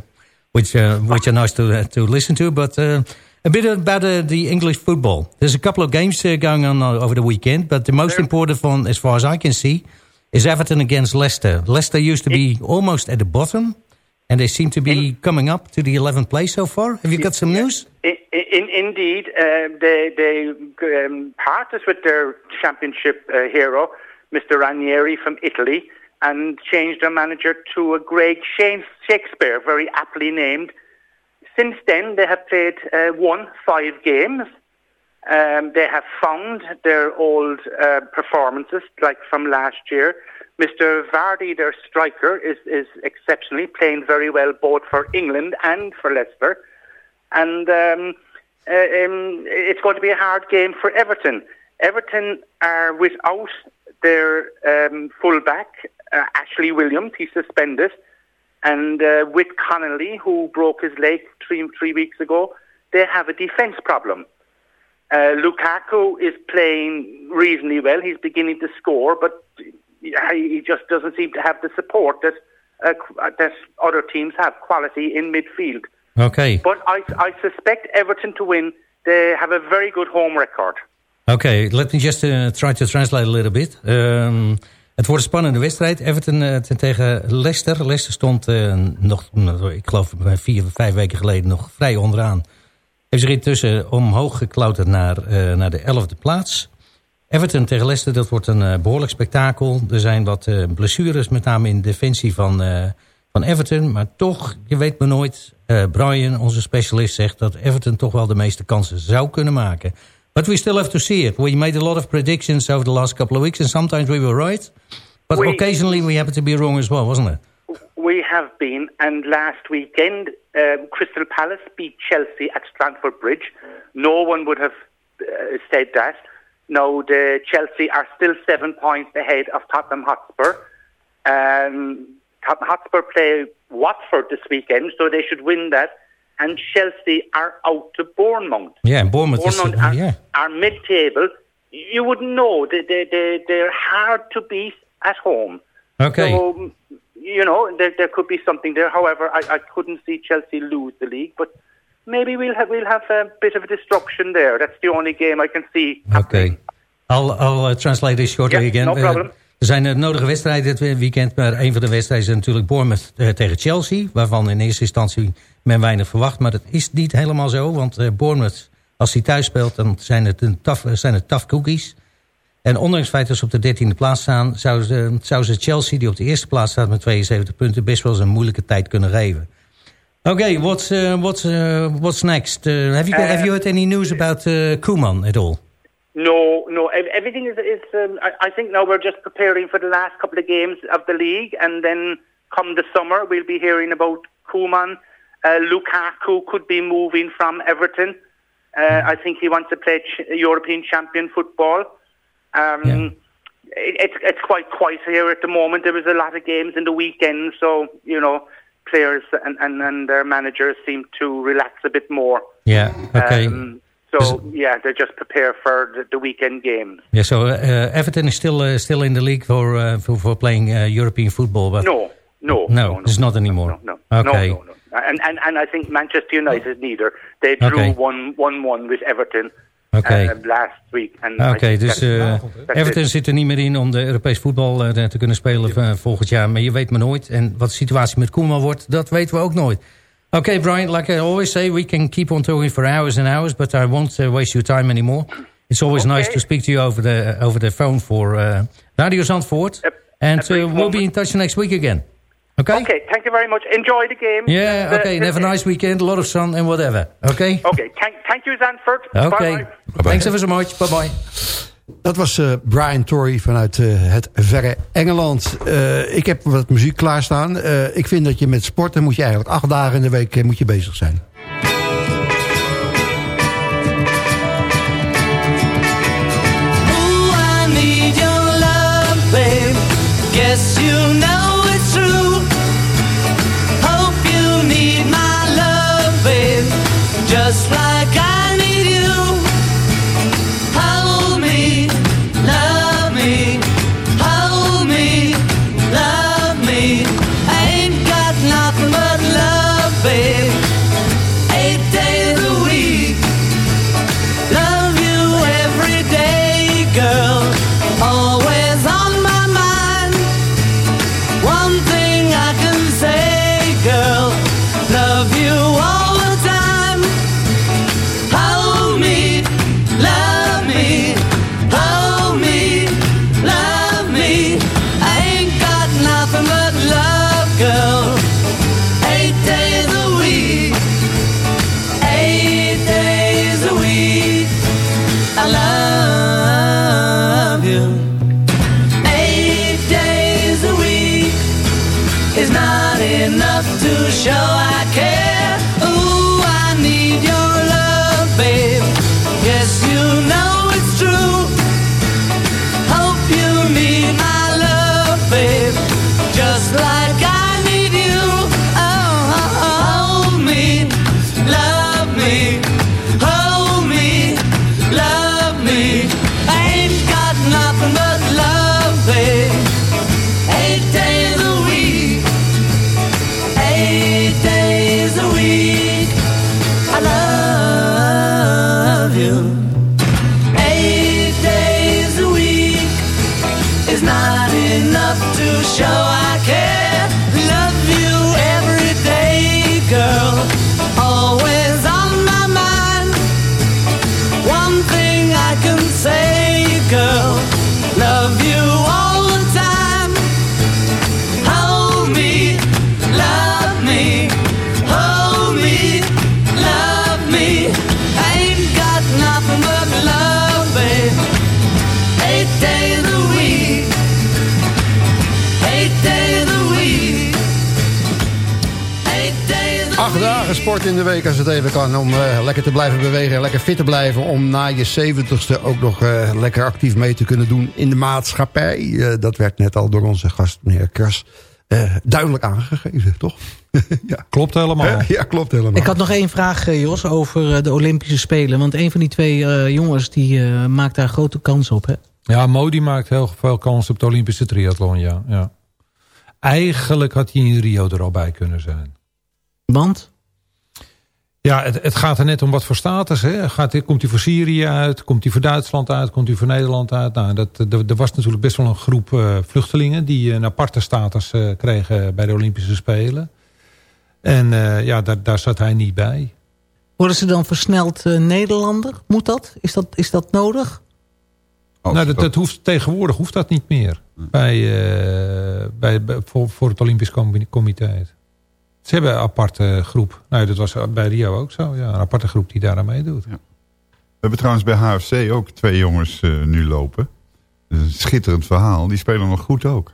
which uh, which are nice to uh, to listen to, but uh, a bit about uh, the English football. There's a couple of games uh, going on uh, over the weekend, but the most important one, as far as I can see, is Everton against Leicester. Leicester used to be almost at the bottom, and they seem to be coming up to the 11th place so far. Have you got some news? In, in, indeed, uh, they, they um, parted with their championship uh, hero, Mr. Ranieri from Italy, and changed their manager to a great Shane Shakespeare, very aptly named. Since then, they have played uh, won five games. Um, they have found their old uh, performances, like from last year. Mr. Vardy, their striker, is, is exceptionally playing very well both for England and for Leicester. And um, uh, um, it's going to be a hard game for Everton. Everton are without their um, fullback, uh, Ashley Williams. He's suspended. And uh, with Connolly, who broke his leg three, three weeks ago, they have a defence problem. Uh, Lukaku is playing reasonably well. He's beginning to score, but he just doesn't seem to have the support that uh, that other teams have, quality in midfield. Okay. But I, I suspect Everton to win. They have a very good home record. Okay, let me just uh, try to translate a little bit. Um, het wordt een spannende wedstrijd. Everton uh, tegen Leicester. Leicester stond uh, nog, ik geloof vier, vijf weken geleden nog vrij onderaan. Heeft zich intussen omhoog geklauterd naar, uh, naar de elfde plaats. Everton tegen Leicester, dat wordt een uh, behoorlijk spektakel. Er zijn wat uh, blessures, met name in defensie van, uh, van Everton. Maar toch, je weet maar nooit. Brian, onze specialist, zegt dat Everton toch wel de meeste kansen zou kunnen maken. But we still have to see it. We made a lot of predictions over the last couple of weeks. And sometimes we were right. But We- occasionally we happen to be wrong as well, wasn't it? we have been, and last weekend, um, Crystal Palace beat Chelsea at Stamford Bridge. No one would have uh, said that. Now, the Chelsea are still seven points ahead of Tottenham Hotspur. Um, Tottenham Hotspur play Watford this weekend, so they should win that. And Chelsea are out to Bournemouth. Yeah, Bournemouth, Bournemouth is... are, yeah. are mid-table. You wouldn't know. They, they, they, they're hard to beat at home. Okay. So, you know, there, there could be something there. However, I, I couldn't see Chelsea lose the league, but maybe we'll have, we'll have a bit of a destruction there. That's the only game I can see. Oké. I'll, I'll uh, translate this shortly Yeah, again. no Uh, problem. er zijn uh, nodige wedstrijden dit weekend, maar een van de wedstrijden is natuurlijk Bournemouth uh, tegen Chelsea, waarvan in eerste instantie men weinig verwacht, maar dat is niet helemaal zo, want Bournemouth, als hij thuis speelt, dan zijn het, een tough, zijn het tough cookies. En ondanks het feit dat ze op de dertiende plaats staan, zou ze, zou ze Chelsea, die op de eerste plaats staat met 72 punten, best wel eens een moeilijke tijd kunnen geven. Okay, what's uh, what's uh, what's next? Uh, have you Uh, have you heard any news about uh, Koeman at all? No, no. Everything is. is um, I, I think now we're just preparing for the last couple of games of the league, and then come the summer, we'll be hearing about Kuman. Uh, Lukaku could be moving from Everton. Uh, I think he wants to play ch- European champion football. Um, it, it's it's quite quiet here at the moment. There was a lot of games in the weekend, so you know, players and, and, and their managers seem to relax a bit more. Yeah, okay. Um, so yeah, they just prepare for the, the weekend games. Yeah, so uh, Everton is still uh, still in the league for uh, for, for playing uh, European football, but No, no, no, it's not anymore. no, okay, no, no, no. And, and and I think Manchester United neither. They drew Okay. one one one with Everton Okay. uh, last week. And Oké, think dus uh, that's Everton it. zit er niet meer in om de Europees voetbal uh, te kunnen spelen volgend jaar. Maar je weet maar nooit. En wat de situatie met Koeman wordt, dat weten we ook nooit. Oké, okay, Brian, like I always say, we can keep on talking for hours and hours, but I won't uh, waste your time anymore. It's always nice to speak to you over the over the phone for uh, Radio Zandvoort. and uh, we'll be in touch next week again. Okay? Okay, thank you very much. Enjoy the game. Yeah, The- okay, and the- have a nice weekend, a lot of sun and whatever. Okay? Okay, thank, thank you, Zanford. Okay. Thanks ever so much. Bye-bye. Dat was eh, Brian Torrey vanuit eh, het verre Engeland. Eh, ik heb wat muziek klaarstaan. Eh, ik vind dat je met sporten moet je eigenlijk acht dagen in de week moet je bezig zijn. Sport in de week als het even kan. Om eh, lekker te blijven bewegen en lekker fit te blijven. Om na je zeventigste ook nog eh, lekker actief mee te kunnen doen in de maatschappij. Eh, dat werd net al door onze gast, meneer Kers, duidelijk aangegeven, toch? ja. Klopt helemaal. ja, klopt helemaal. Ik had nog één vraag, Jos, over de Olympische Spelen. Want een van die twee jongens die maakt daar grote kans op, hè? Ja, Modi maakt heel veel kans op de Olympische triathlon, ja. ja. Eigenlijk had hij in Rio er al bij kunnen zijn. Want? Ja, het, het, gaat er net om wat voor status. Hè. Gaat, komt hij voor Syrië uit? Komt hij voor Duitsland uit? Komt hij voor Nederland uit? Nou, dat, er was natuurlijk best wel een groep uh, vluchtelingen... die een aparte status uh, kregen bij de Olympische Spelen. En uh, ja, daar, daar zat hij niet bij. Worden ze dan versneld Nederlander? Moet dat? Is dat, is dat nodig? nou, dat, dat, hoeft, tegenwoordig hoeft dat niet meer. Bij, bij, bij, voor, voor het Olympisch Comité. Ze hebben een aparte groep. Nou, dat was bij Rio ook zo. Ja, een aparte groep die daar aan meedoet. Ja. We hebben trouwens bij HFC ook twee jongens uh, nu lopen. Dat is een schitterend verhaal. Die spelen nog goed ook.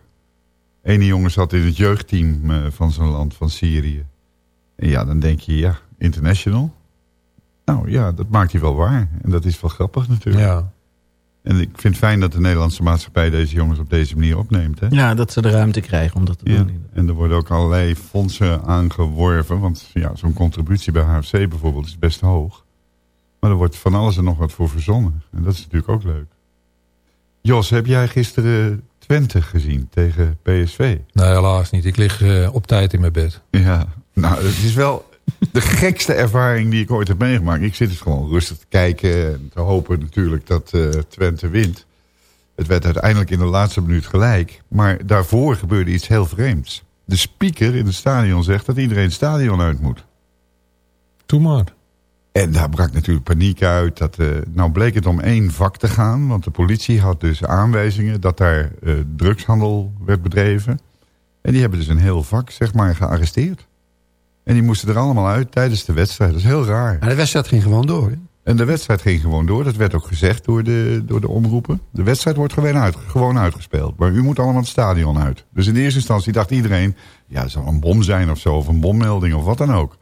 Ene jongen zat in het jeugdteam uh, van zijn land, van Syrië. En ja, dan denk je, ja, international. Nou ja, dat maakt hij wel waar. En dat is wel grappig natuurlijk. Ja. En ik vind het fijn dat de Nederlandse maatschappij deze jongens op deze manier opneemt. Hè? Ja, dat ze de ruimte krijgen om dat te doen. En er worden ook allerlei fondsen aangeworven. Want ja, zo'n contributie bij HFC bijvoorbeeld is best hoog. Maar er wordt van alles en nog wat voor verzonnen. En dat is natuurlijk ook leuk. Jos, heb jij gisteren Twente gezien tegen PSV? Nee, helaas niet. Ik lig uh, op tijd in mijn bed. Ja, nou, het is wel de gekste ervaring die ik ooit heb meegemaakt. Ik zit dus gewoon rustig te kijken en te hopen natuurlijk dat uh, Twente wint. Het werd uiteindelijk in de laatste minuut gelijk. Maar daarvoor gebeurde iets heel vreemds. De speaker in het stadion zegt dat iedereen het stadion uit moet. Doe maar. En daar brak natuurlijk paniek uit. Dat, uh, nou bleek het om één vak te gaan. Want de politie had dus aanwijzingen dat daar uh, drugshandel werd bedreven. En die hebben dus een heel vak zeg maar gearresteerd. En die moesten er allemaal uit tijdens de wedstrijd. Dat is heel raar. Maar de wedstrijd ging gewoon door. Hè? En de wedstrijd ging gewoon door. Dat werd ook gezegd door de, door de omroepen. De wedstrijd wordt gewoon, uit, gewoon uitgespeeld. Maar u moet allemaal het stadion uit. Dus in de eerste instantie dacht iedereen... ja, het zal een bom zijn of zo. Of een bommelding of wat dan ook.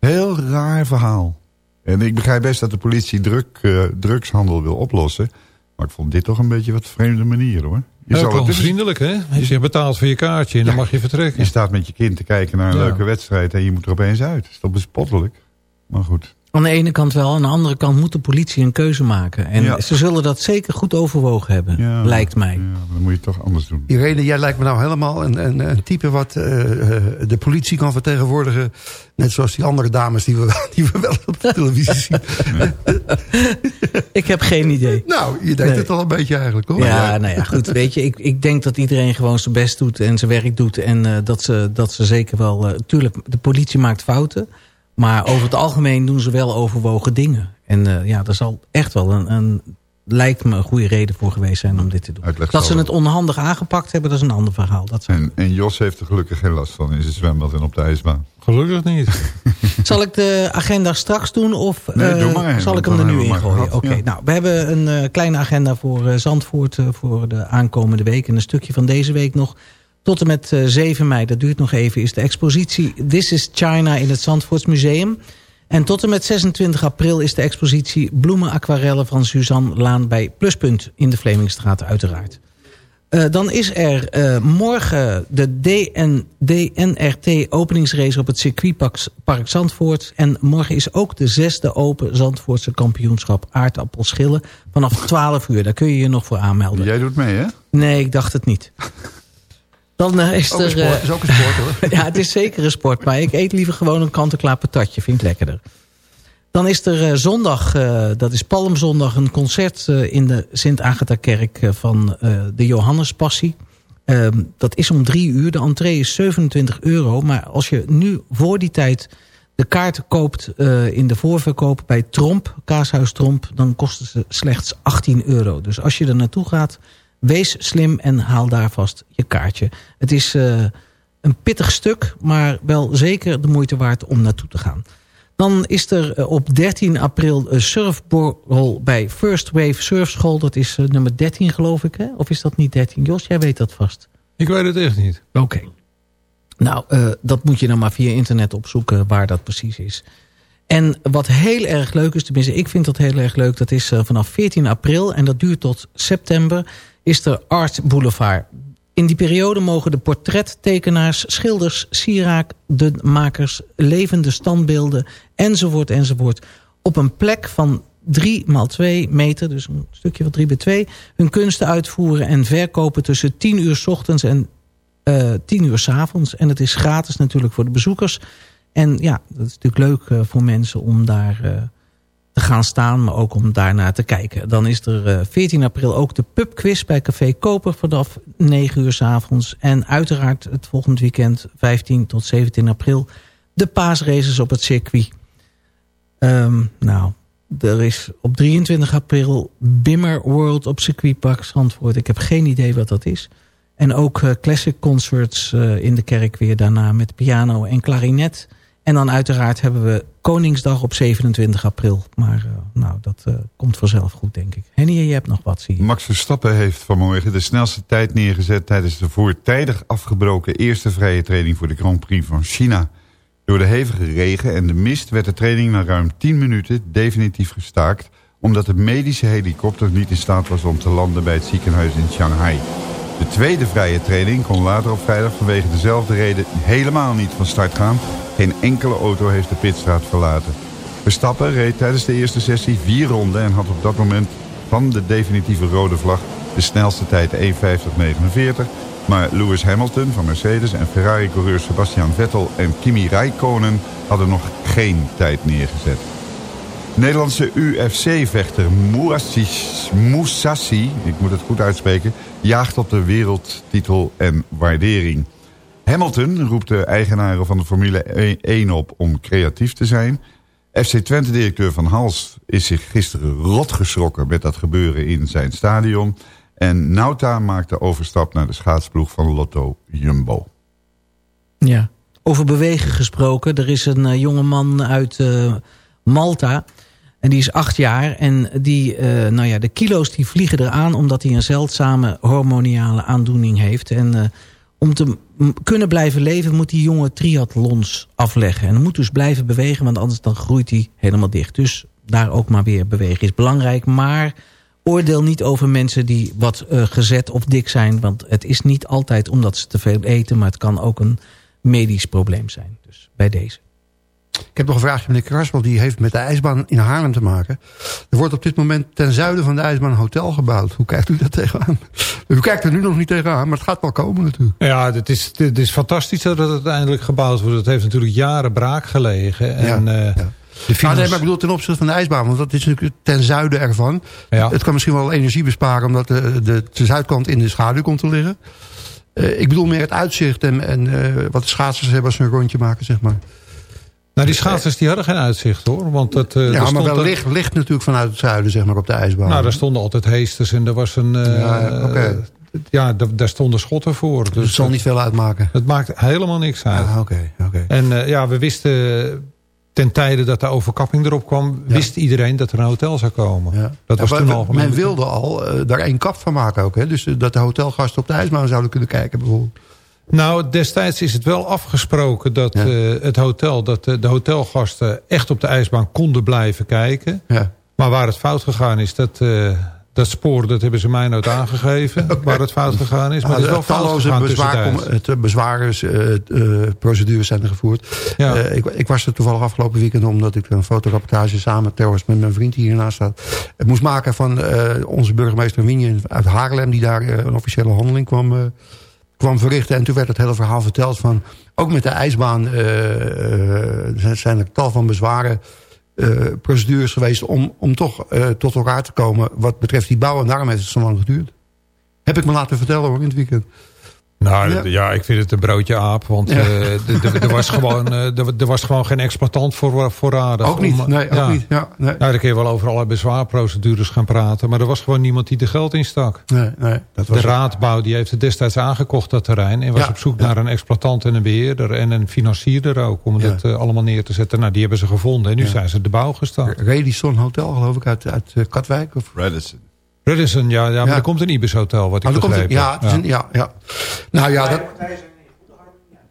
Heel raar verhaal. En ik begrijp best dat de politie druk, uh, drugshandel wil oplossen. Maar ik vond dit toch een beetje wat vreemde manier hoor. Je zal het vriendelijk hè? Je zegt betaalt voor je kaartje en dan mag je vertrekken. Je staat met je kind te kijken naar een leuke wedstrijd en je moet er opeens uit. Dat is toch bespottelijk. Maar goed. Aan de ene kant wel, aan de andere kant moet de politie een keuze maken. En ze zullen dat zeker goed overwogen hebben, lijkt mij. Ja, dan moet je toch anders doen. Irene, jij lijkt me nou helemaal een, een, een type wat uh, de politie kan vertegenwoordigen. Net zoals die andere dames die we, die we wel op de televisie zien. ik heb geen idee. Nou, je denkt het al een beetje eigenlijk, hoor. Ja, nou ja, goed. Weet je, ik, ik denk dat iedereen gewoon zijn best doet en zijn werk doet. En uh, dat, ze, dat ze zeker wel... Uh, tuurlijk, de politie maakt fouten. Maar over het algemeen doen ze wel overwogen dingen. En uh, ja, er zal echt wel een, een, lijkt me een goede reden voor geweest zijn om dit te doen. Uitleg dat ze het onhandig aangepakt hebben, dat is een ander verhaal. Dat en, en, Jos heeft er gelukkig geen last van in zijn zwembad en op de ijsbaan. Gelukkig niet. zal ik de agenda straks doen of nee, uh, maar, zal ik hem er nu in gooien? Oké, ja. nou, we hebben een uh, kleine agenda voor uh, Zandvoort voor de aankomende week. En een stukje van deze week nog. Tot en met 7 mei, dat duurt nog even, is de expositie This is China in het Zandvoortsmuseum. En tot en met 26 april is de expositie Bloemen Aquarellen van Suzanne Laan bij Pluspunt in de Vlemingstraat uiteraard. Uh, dan is er uh, morgen de DN, DNRT openingsrace op het circuitpark Zandvoort. En morgen is ook de zesde open Zandvoortse kampioenschap aardappelschillen. Vanaf 12 uur, daar kun je je nog voor aanmelden. Jij doet mee hè? Nee, ik dacht het niet. Dan uh, is ook er... Sport, is ook een sport hoor. ja, het is zeker een sport. Maar ik eet liever gewoon een kant-en-klaar patatje. Vind ik lekkerder. Dan is er uh, zondag, uh, dat is Palmzondag, een concert in de Sint-Agatha-kerk van de Johannespassie. Ehm, dat is om drie uur. De entree is 27 euro. Maar als je nu voor die tijd de kaarten koopt in de voorverkoop bij Tromp, Kaashuis Tromp... dan kosten ze slechts 18 euro. Dus als je er naartoe gaat Wees slim en haal daar vast je kaartje. Het is uh, een pittig stuk, maar wel zeker de moeite waard om naartoe te gaan. Dan is er uh, op 13 april een surfborrel bij First Wave Surfschool. Dat is uh, nummer 13 geloof ik, hè? Of is dat niet 13? Jos, jij weet dat vast. Ik weet het echt niet. Oké. Nou, eh, dat moet je dan maar via internet opzoeken waar dat precies is. En wat heel erg leuk is, tenminste ik vind dat heel erg leuk... dat is eh, vanaf 14 april en dat duurt tot september... is er Art Boulevard. In die periode mogen de portrettekenaars, schilders, sieradenmakers... levende standbeelden, enzovoort, enzovoort... op een plek van 3 x 2 meter, dus een stukje van 3 bij 2... hun kunsten uitvoeren en verkopen tussen 10 uur s ochtends en eh 10 uur s avonds. En het is gratis natuurlijk voor de bezoekers... En ja, dat is natuurlijk leuk uh, voor mensen om daar uh, gaan staan, maar ook om daarnaar te kijken. Dan is er uh, 14 april ook de pubquiz bij Café Koper vanaf 9 uur s avonds. En uiteraard het volgend weekend, 15 tot 17 april, de paasraces op het circuit. Um, nou, er is op 23 april Bimmer World op circuitpark Zandvoort. Ik heb geen idee wat dat is. En ook uh, classic concerts uh, in de kerk weer daarna met piano en klarinet. En dan uiteraard hebben we Koningsdag op 27 april. Maar uh, nou, dat uh, komt vanzelf goed, denk ik. Henny, je hebt nog wat, zie. Max Verstappen heeft vanmorgen de snelste tijd neergezet... tijdens de voortijdig afgebroken eerste vrije training... voor de Grand Prix van China. Door de hevige regen en de mist werd de training na ruim 10 minuten definitief gestaakt... omdat de medische helikopter niet in staat was om te landen bij het ziekenhuis in Shanghai. De tweede vrije training kon later op vrijdag vanwege dezelfde reden helemaal niet van start gaan. Geen enkele auto heeft de pitstraat verlaten. Verstappen reed tijdens de eerste sessie vier ronden en had op dat moment van de definitieve rode vlag de snelste tijd 1.50.49. Maar Lewis Hamilton van Mercedes en Ferrari-coureur Sebastian Vettel en Kimi Räikkönen hadden nog geen tijd neergezet. Nederlandse UFC-vechter Moussassi, ik moet het goed uitspreken, jaagt op de wereldtitel en waardering. Hamilton roept de eigenaren van de Formule 1 op om creatief te zijn. FC Twente-directeur Van Hals is zich gisteren rot geschrokken met dat gebeuren in zijn stadion. En Nauta maakt de overstap naar de schaatsploeg van Lotto Jumbo. Ja, over bewegen gesproken. Er is een uh, jonge man uit uh, Malta... En die is acht jaar en die, uh, nou ja, de kilo's die vliegen eraan... omdat hij een zeldzame hormoniale aandoening heeft. En uh, om te kunnen blijven leven moet die jongen triathlons afleggen. En moet dus blijven bewegen, want anders dan groeit hij helemaal dicht. Dus daar ook maar weer bewegen is belangrijk. Maar oordeel niet over mensen die wat uh, gezet of dik zijn. Want het is niet altijd omdat ze te veel eten... maar het kan ook een medisch probleem zijn. Dus bij deze. Ik heb nog een vraagje meneer Kraspel. Die heeft met de ijsbaan in Haarlem te maken. Er wordt op dit moment ten zuiden van de ijsbaan een hotel gebouwd. Hoe kijkt u dat tegenaan? U kijkt er nu nog niet tegenaan, maar het gaat wel komen natuurlijk. Ja, het is, het is fantastisch dat het uiteindelijk gebouwd wordt. Het heeft natuurlijk jaren braak gelegen. En, ja, ja. Finans... Ah, nee, maar ik bedoel ten opzichte van de ijsbaan. Want dat is natuurlijk ten zuiden ervan. Ja. Het kan misschien wel energie besparen... omdat de, de, de zuidkant in de schaduw komt te liggen. Uh, ik bedoel meer het uitzicht en, en uh, wat de schaatsers hebben als ze een rondje maken, zeg maar. Nou, die schaatsers die hadden geen uitzicht hoor. Want het, uh, ja, maar wel licht, licht natuurlijk vanuit het zuiden, zeg maar, op de ijsbaan. Nou, daar stonden altijd heesters en er was een... Uh, ja, okay. ja daar stonden schotten voor. Dus, dus het zal niet veel uitmaken? Het maakt helemaal niks uit. Ah, okay, okay. En uh, ja, we wisten ten tijde dat de overkapping erop kwam... Ja. wist iedereen dat er een hotel zou komen. Ja. Dat was ja, toen al men wilde al daar één kap van maken ook. Hè? Dus dat de hotelgasten op de ijsbaan zouden kunnen kijken bijvoorbeeld. Nou, destijds is het wel afgesproken dat ja. uh, het hotel, dat uh, de hotelgasten echt op de ijsbaan konden blijven kijken. Ja. Maar waar het fout gegaan is, dat, uh, dat spoor, dat hebben ze mij nooit aangegeven. okay. Waar het fout gegaan is. Maar het is wel gegaan bezwaar, bezwarersprocedures zijn er gevoerd. Ja. ik, ik, was er toevallig afgelopen weekend omdat ik een fotorapportage samen trouwens met mijn vriend die hiernaast staat. Het moest maken van onze burgemeester Winjen uit Haarlem die daar een officiële handeling kwam kwam verrichten. En toen werd het hele verhaal verteld van... ook met de ijsbaan uh, uh, zijn er tal van bezwaren... Uh, procedures geweest om, om toch tot elkaar te komen... wat betreft die bouw. En daarom heeft het zo lang geduurd. Heb ik me laten vertellen hoor, in het weekend. Nou, ja. ja. ik vind het een broodje aap. Want ja. uh, er, was gewoon, uh, er, was gewoon geen exploitant voor, voorradig. Ook niet, om, nee, ja. ook niet. Ja, nee. Nou, dan kun je wel over allerlei bezwaarprocedures gaan praten. Maar er was gewoon niemand die er geld in stak. Nee, nee, dat was de raadbouw die heeft het destijds aangekocht, dat terrein. En was op zoek naar een exploitant en een beheerder. En een financierder ook, om dat uh, allemaal neer te zetten. Nou, die hebben ze gevonden. En nu zijn ze de bouw gestart. Radisson Hotel, geloof ik, uit, uit Katwijk? Of? Radisson. Radisson, ja, ja, maar ja. er komt een Ibis Hotel, wat ik oh, begreep. Ja, ja. Een, ja, ja. Nou ja, dat...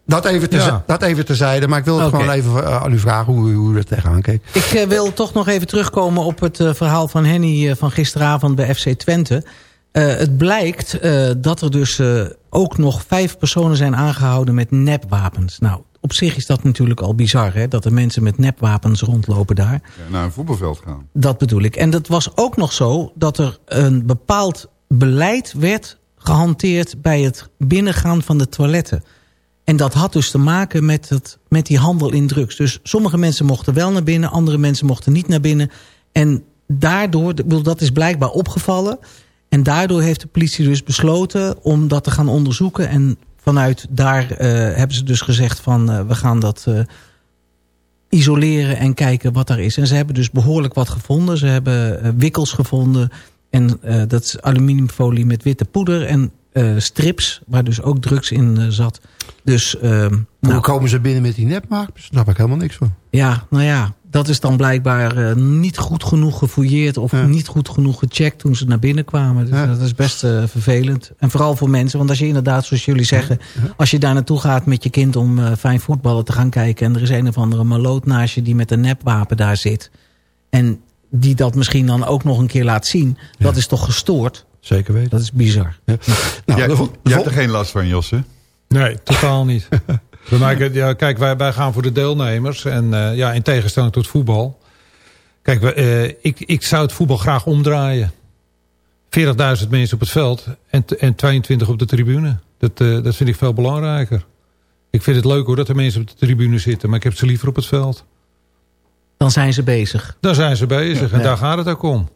Dat even, te, Ja. dat even terzijde, maar ik wil het gewoon even eh, aan u vragen hoe, u- hoe u er tegenaan keek. Ik eh, wil toch nog even terugkomen op het eh, verhaal van Henny van gisteravond bij FC Twente. Eh, het blijkt eh, dat er dus eh, ook nog vijf personen zijn aangehouden met nepwapens. Nou, op zich is dat natuurlijk al bizar, hè? dat er mensen met nepwapens rondlopen daar. Ja, naar een voetbalveld gaan. Dat bedoel ik. En dat was ook nog zo dat er een bepaald beleid werd gehanteerd bij het binnengaan van de toiletten. En dat had dus te maken met, het, met die handel in drugs. Dus sommige mensen mochten wel naar binnen, andere mensen mochten niet naar binnen. En daardoor, dat is blijkbaar opgevallen. En daardoor heeft de politie dus besloten om dat te gaan onderzoeken. En vanuit daar eh, hebben ze dus gezegd van eh, we gaan dat eh, isoleren en kijken wat er is. En ze hebben dus behoorlijk wat gevonden. Ze hebben wikkels gevonden. En dat is aluminiumfolie met witte poeder. En strips, waar dus ook drugs in zat. Dus ehm, Hoe nou, komen ze binnen met die nepmaak? Daar snap ik helemaal niks van. ja, nou ja, dat is dan blijkbaar eh, niet goed genoeg gefouilleerd... of Ja. niet goed genoeg gecheckt toen ze naar binnen kwamen. Dus Ja. dat is best eh, vervelend. En vooral voor mensen, want als je inderdaad, zoals jullie zeggen... als je daar naartoe gaat met je kind om eh, fijn voetballen te gaan kijken... en er is een of andere maloot naast je die met een nepwapen daar zit... en die dat misschien dan ook nog een keer laat zien... dat is toch gestoord? Zeker weten. Dat is bizar. Nou, Jij, jij hebt er geen last van, Josse? Nee, totaal niet. We maken, ja, kijk, wij, wij gaan voor de deelnemers. En eh, ja, in tegenstelling tot voetbal. Kijk, eh, ik, ik zou het voetbal graag omdraaien. 40.000 mensen op het veld en, en 22 op de tribune. Dat, eh, dat vind ik veel belangrijker. Ik vind het leuk hoor dat er mensen op de tribune zitten. Maar ik heb ze liever op het veld. Dan zijn ze bezig. Daar zijn ze bezig en Ja. daar gaat het ook om.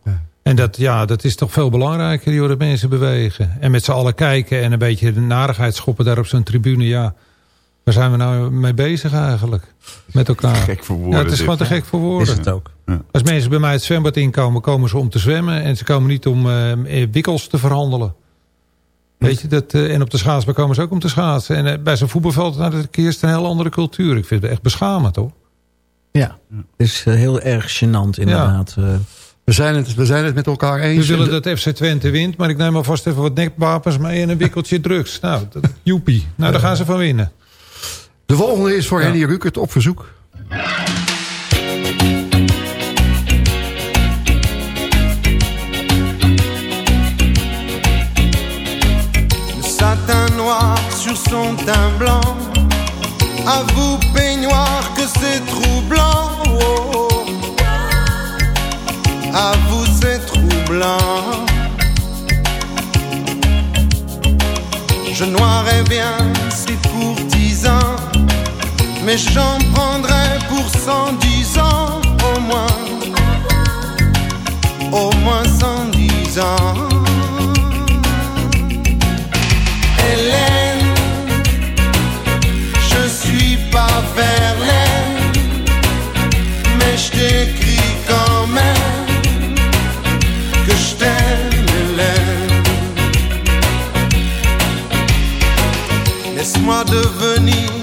En dat, ja, dat is toch veel belangrijker, joh, dat mensen bewegen. En met z'n allen kijken en een beetje de narigheid schoppen daar op zo'n tribune. Ja, waar zijn we nou mee bezig eigenlijk? Met elkaar. Gek voor woorden. Ja, het is dit. gewoon te gek voor woorden. Is het ook. Als mensen bij mij het zwembad inkomen, komen ze om te zwemmen. En ze komen niet om eh, wikkels te verhandelen. Weet je, dat, eh, en op de schaatsbaan komen ze ook om te schaatsen. En eh, bij zo'n voetbalveld, nou, dat is een heel andere cultuur. Ik vind het echt beschamend, hoor. Ja, het is heel erg gênant inderdaad. eh. we, zijn het, we zijn het met elkaar We eens. willen dat FC Twente wint, maar ik neem alvast even wat nekwapens mee en een wikkeltje drugs. Nou, dat, joepie. Nou, daar gaan ze van winnen. De volgende is voor Henny Rukert op verzoek. Le satin noir sur son teint blanc. À vous, peignoir, que c'est troublant. Oh, oh. À vous, c'est troublant. Je noirais bien ces courtisans, mais j'en prendrais pour cent dix ans au moins. Au moins cent dix ans. Hélène, je suis pas Verlaine, mais je t'écris quand même que je t'aime, Hélène. Laisse-moi devenir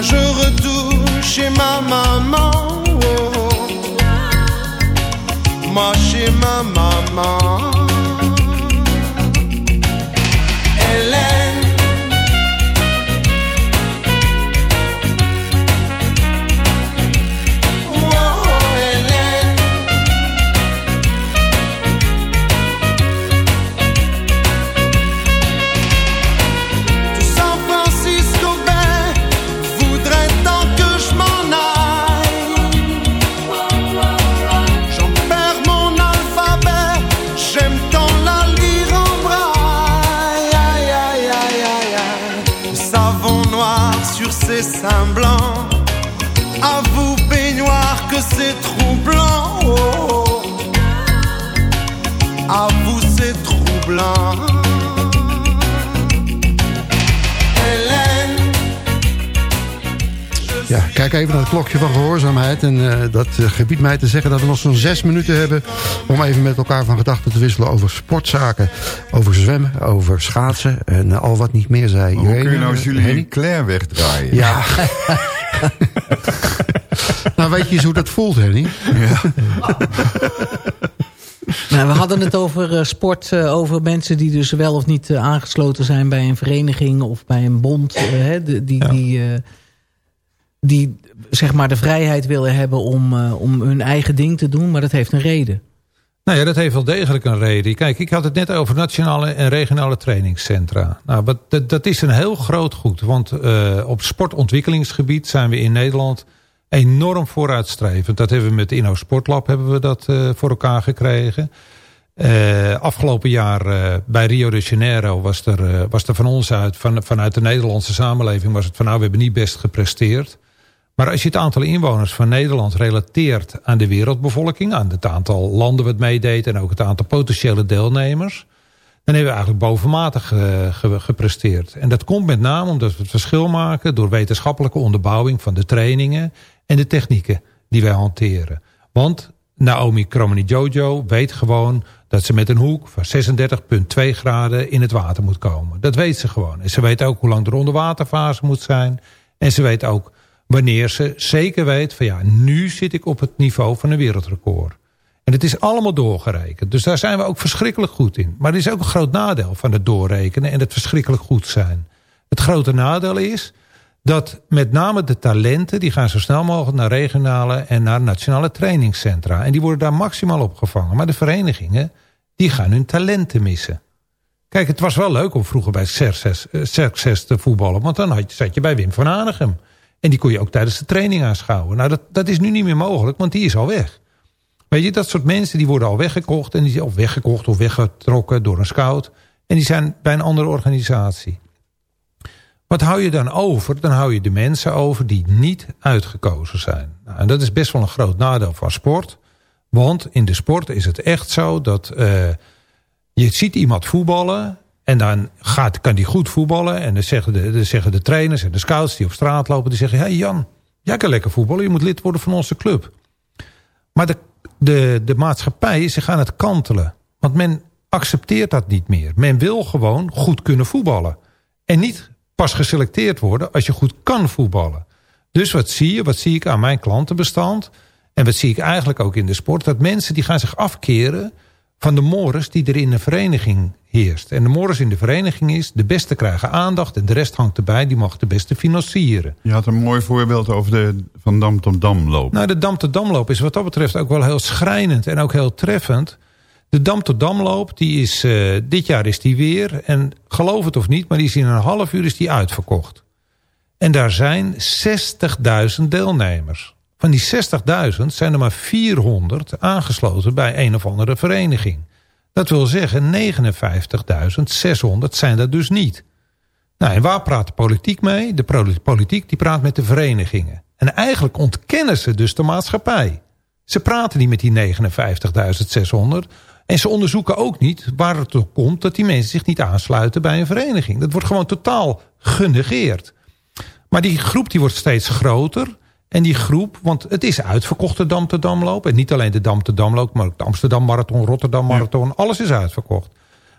courageux. Eh, dat gebiedt mij te zeggen dat we nog zo'n zes minuten hebben... om even met elkaar van gedachten te wisselen over sportzaken. Over zwemmen, over schaatsen en eh, al wat niet meer zei. Hoe kun je nou Henny? Julie Claire wegdraaien? Ja. nou, weet je eens hoe dat voelt, Henny? Ja. Nou, we hadden het over eh, sport, eh, over mensen die dus wel of niet aangesloten zijn bij een vereniging of bij een bond. hè, die, die, eh, die zeg maar de vrijheid willen hebben om, eh, om hun eigen ding te doen, maar dat heeft een reden. Nou ja, dat heeft wel degelijk een reden. Kijk, ik had het net over nationale en regionale trainingscentra. Nou, dat, dat is een heel groot goed. Want eh, op sportontwikkelingsgebied zijn we in Nederland enorm vooruitstrevend. Dat hebben we met Inno Sportlab hebben we dat eh, voor elkaar gekregen. Afgelopen jaar bij Rio de Janeiro was er, was er van ons uit, van, vanuit de Nederlandse samenleving, was het van nou, we hebben niet best gepresteerd. Maar als je het aantal inwoners van Nederland relateert aan de wereldbevolking, aan het aantal landen wat meedeed en ook het aantal potentiële deelnemers, dan hebben we eigenlijk bovenmatig eh, ge- gepresteerd. En dat komt met name omdat we het verschil maken door wetenschappelijke onderbouwing van de trainingen en de technieken die wij hanteren. Want Naomi Kromani-Jojo weet gewoon dat ze met een hoek van 36,2 graden in het water moet komen. Dat weet ze gewoon. En ze weet ook hoe lang de onderwaterfase moet zijn. En ze weet ook wanneer ze zeker weet van ja, nu zit ik op het niveau van een wereldrecord. En het is allemaal doorgerekend. Dus daar zijn we ook verschrikkelijk goed in. Maar er is ook een groot nadeel van het doorrekenen en het verschrikkelijk goed zijn. Het grote nadeel is dat met name de talenten... die gaan zo snel mogelijk naar regionale en naar nationale trainingscentra. En die worden daar maximaal opgevangen. Maar de verenigingen, die gaan hun talenten missen. Kijk, het was wel leuk om vroeger bij Xerxes, eh, te voetballen. Want dan had zat je bij Wim van Hanegem. En die kon je ook tijdens de training aanschouwen. Nou, dat, dat is nu niet meer mogelijk, want die is al weg. Weet je, dat soort mensen die worden al weggekocht. En die, of weggekocht of weggetrokken door een scout. En die zijn bij een andere organisatie. Wat hou je dan over? Dan hou je de mensen over die niet uitgekozen zijn. Nou, en dat is best wel een groot nadeel van sport. Want in de sport is het echt zo dat eh, je ziet iemand voetballen... en dan gaat, kan die goed voetballen. En dan zeggen, de, dan zeggen de trainers en de scouts die op straat lopen... die zeggen, hey Jan, jij kan lekker voetballen. Je moet lid worden van onze club. Maar de, de, de maatschappij is zich aan het kantelen. Want men accepteert dat niet meer. Men wil gewoon goed kunnen voetballen. En niet pas geselecteerd worden als je goed kan voetballen. Dus wat zie je? Wat zie ik aan mijn klantenbestand? En wat zie ik eigenlijk ook in de sport? Dat mensen die gaan zich afkeren van de mores die er in een vereniging heerst. En de mores in de vereniging is... de beste krijgen aandacht en de rest hangt erbij. Die mag de beste financieren. Je had een mooi voorbeeld over de Van Dam tot Dam loop. Nou, de Dam tot Damloop is wat dat betreft ook wel heel schrijnend en ook heel treffend. De Dam tot Damloop, die is, eh, dit jaar is die weer. En geloof het of niet, maar die is in een half uur is die uitverkocht. En daar zijn 60.000 deelnemers. Van die 60.000 zijn er maar 400 aangesloten bij een of andere vereniging. Dat wil zeggen 59.600 zijn dat dus niet. Nou, en waar praat de politiek mee? De politiek die praat met de verenigingen. En eigenlijk ontkennen ze dus de maatschappij. Ze praten niet met die 59.600. En ze onderzoeken ook niet waar het toe komt... dat die mensen zich niet aansluiten bij een vereniging. Dat wordt gewoon totaal genegeerd. Maar die groep die wordt steeds groter. En die groep, want het is uitverkocht de Dam te Damloop. En niet alleen de Dam te Damloop, maar ook de Amsterdam Marathon, Rotterdam Marathon. Alles is uitverkocht.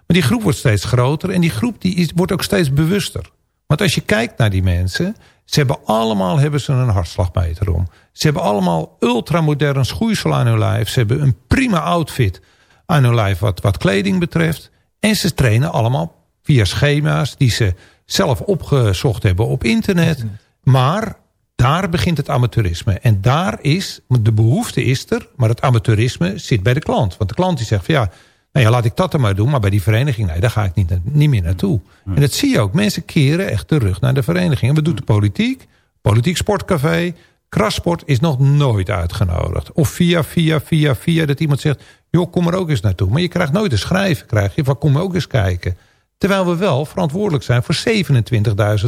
Maar die groep wordt steeds groter. En die groep die is, wordt ook steeds bewuster. Want als je kijkt naar die mensen... ze hebben allemaal hebben ze een hartslagmeter om. Ze hebben allemaal ultramodern schoeisel aan hun lijf. Ze hebben een prima outfit aan hun lijf wat, wat kleding betreft. En ze trainen allemaal via schema's... die ze zelf opgezocht hebben op internet. Maar daar begint het amateurisme. En daar is, de behoefte is er... maar het amateurisme zit bij de klant. Want de klant die zegt van ja... Nou ja, laat ik dat er maar doen. Maar bij die vereniging, nee, daar ga ik niet, niet meer naartoe. En dat zie je ook. Mensen keren echt de rug naar de vereniging. En wat doet de politiek? Politiek Sportcafé. Krasport is nog nooit uitgenodigd. Of via, via, via, via dat iemand zegt... joh, kom er ook eens naartoe. Maar je krijgt nooit een schrijven. Krijg je van, kom ook eens kijken. Terwijl we wel verantwoordelijk zijn voor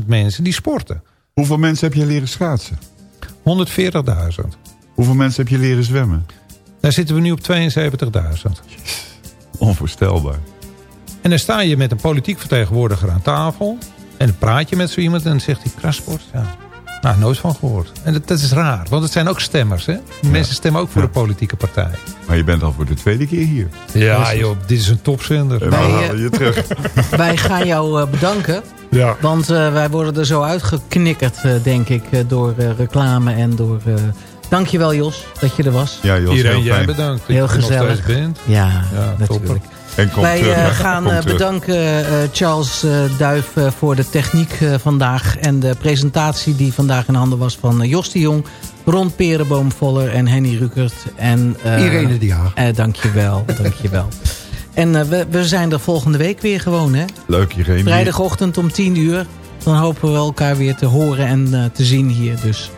27.000 mensen die sporten. Hoeveel mensen heb je leren schaatsen? 140.000. Hoeveel mensen heb je leren zwemmen? Daar zitten we nu op 72.000. Onvoorstelbaar. En dan sta je met een politiek vertegenwoordiger aan tafel. En dan praat je met zo iemand en dan zegt hij krasport. Ja. Nou, nooit van gehoord. En dat, dat is raar, want het zijn ook stemmers. Hè? Mensen stemmen ook voor de politieke partij. Maar je bent al voor de tweede keer hier. Ja joh, dit is een topzender. Halen je terug. Wij gaan jou eh, bedanken. Ja. Want eh, wij worden er zo uitgeknikkerd, eh, denk ik, eh, door eh, reclame en door... eh Dankjewel Jos, dat je er was. Ja, Jos, Iedereen, heel jij fijn. bedankt. dat Heel er gezellig. bent. Ja, Ja, natuurlijk. Wij gaan bedanken Charles Duif voor de techniek eh, vandaag. En de presentatie die vandaag in handen was van eh, Jos de Jong, Ron Perenboomvoller en Henny Rukert. En, eh, Irene de. Eh, dankjewel, dankjewel. En eh, we, we zijn er volgende week weer gewoon, hè? Leuk, Irene. Vrijdagochtend om 10 uur. Dan hopen we elkaar weer te horen en eh, te zien hier. Dus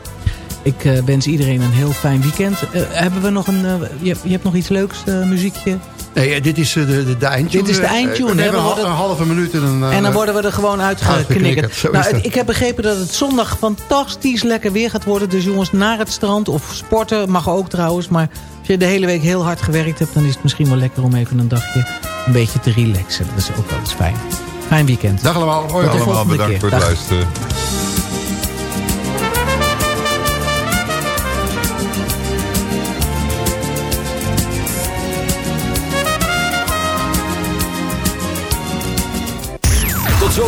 ik eh, wens iedereen een heel fijn weekend. Hebben we nog een... je, je hebt nog iets leuks, eh, muziekje? Nee, eh, dit is eh, de, de, de eindtune. Dit is de Eh, eindtune, We hè? hebben We een, halve minuut en een... En dan worden we er gewoon uitgeknikkerd, Nou, het- ik heb begrepen dat het zondag fantastisch lekker weer gaat worden. Dus jongens, naar het strand of sporten mag ook trouwens. Maar als je de hele week heel hard gewerkt hebt... dan is het misschien wel lekker om even een dagje een beetje te relaxen. Dat is ook wel eens fijn. Fijn weekend. Dag allemaal. Hoi, Tot de Allemaal bedankt keer. voor het Dag. luisteren.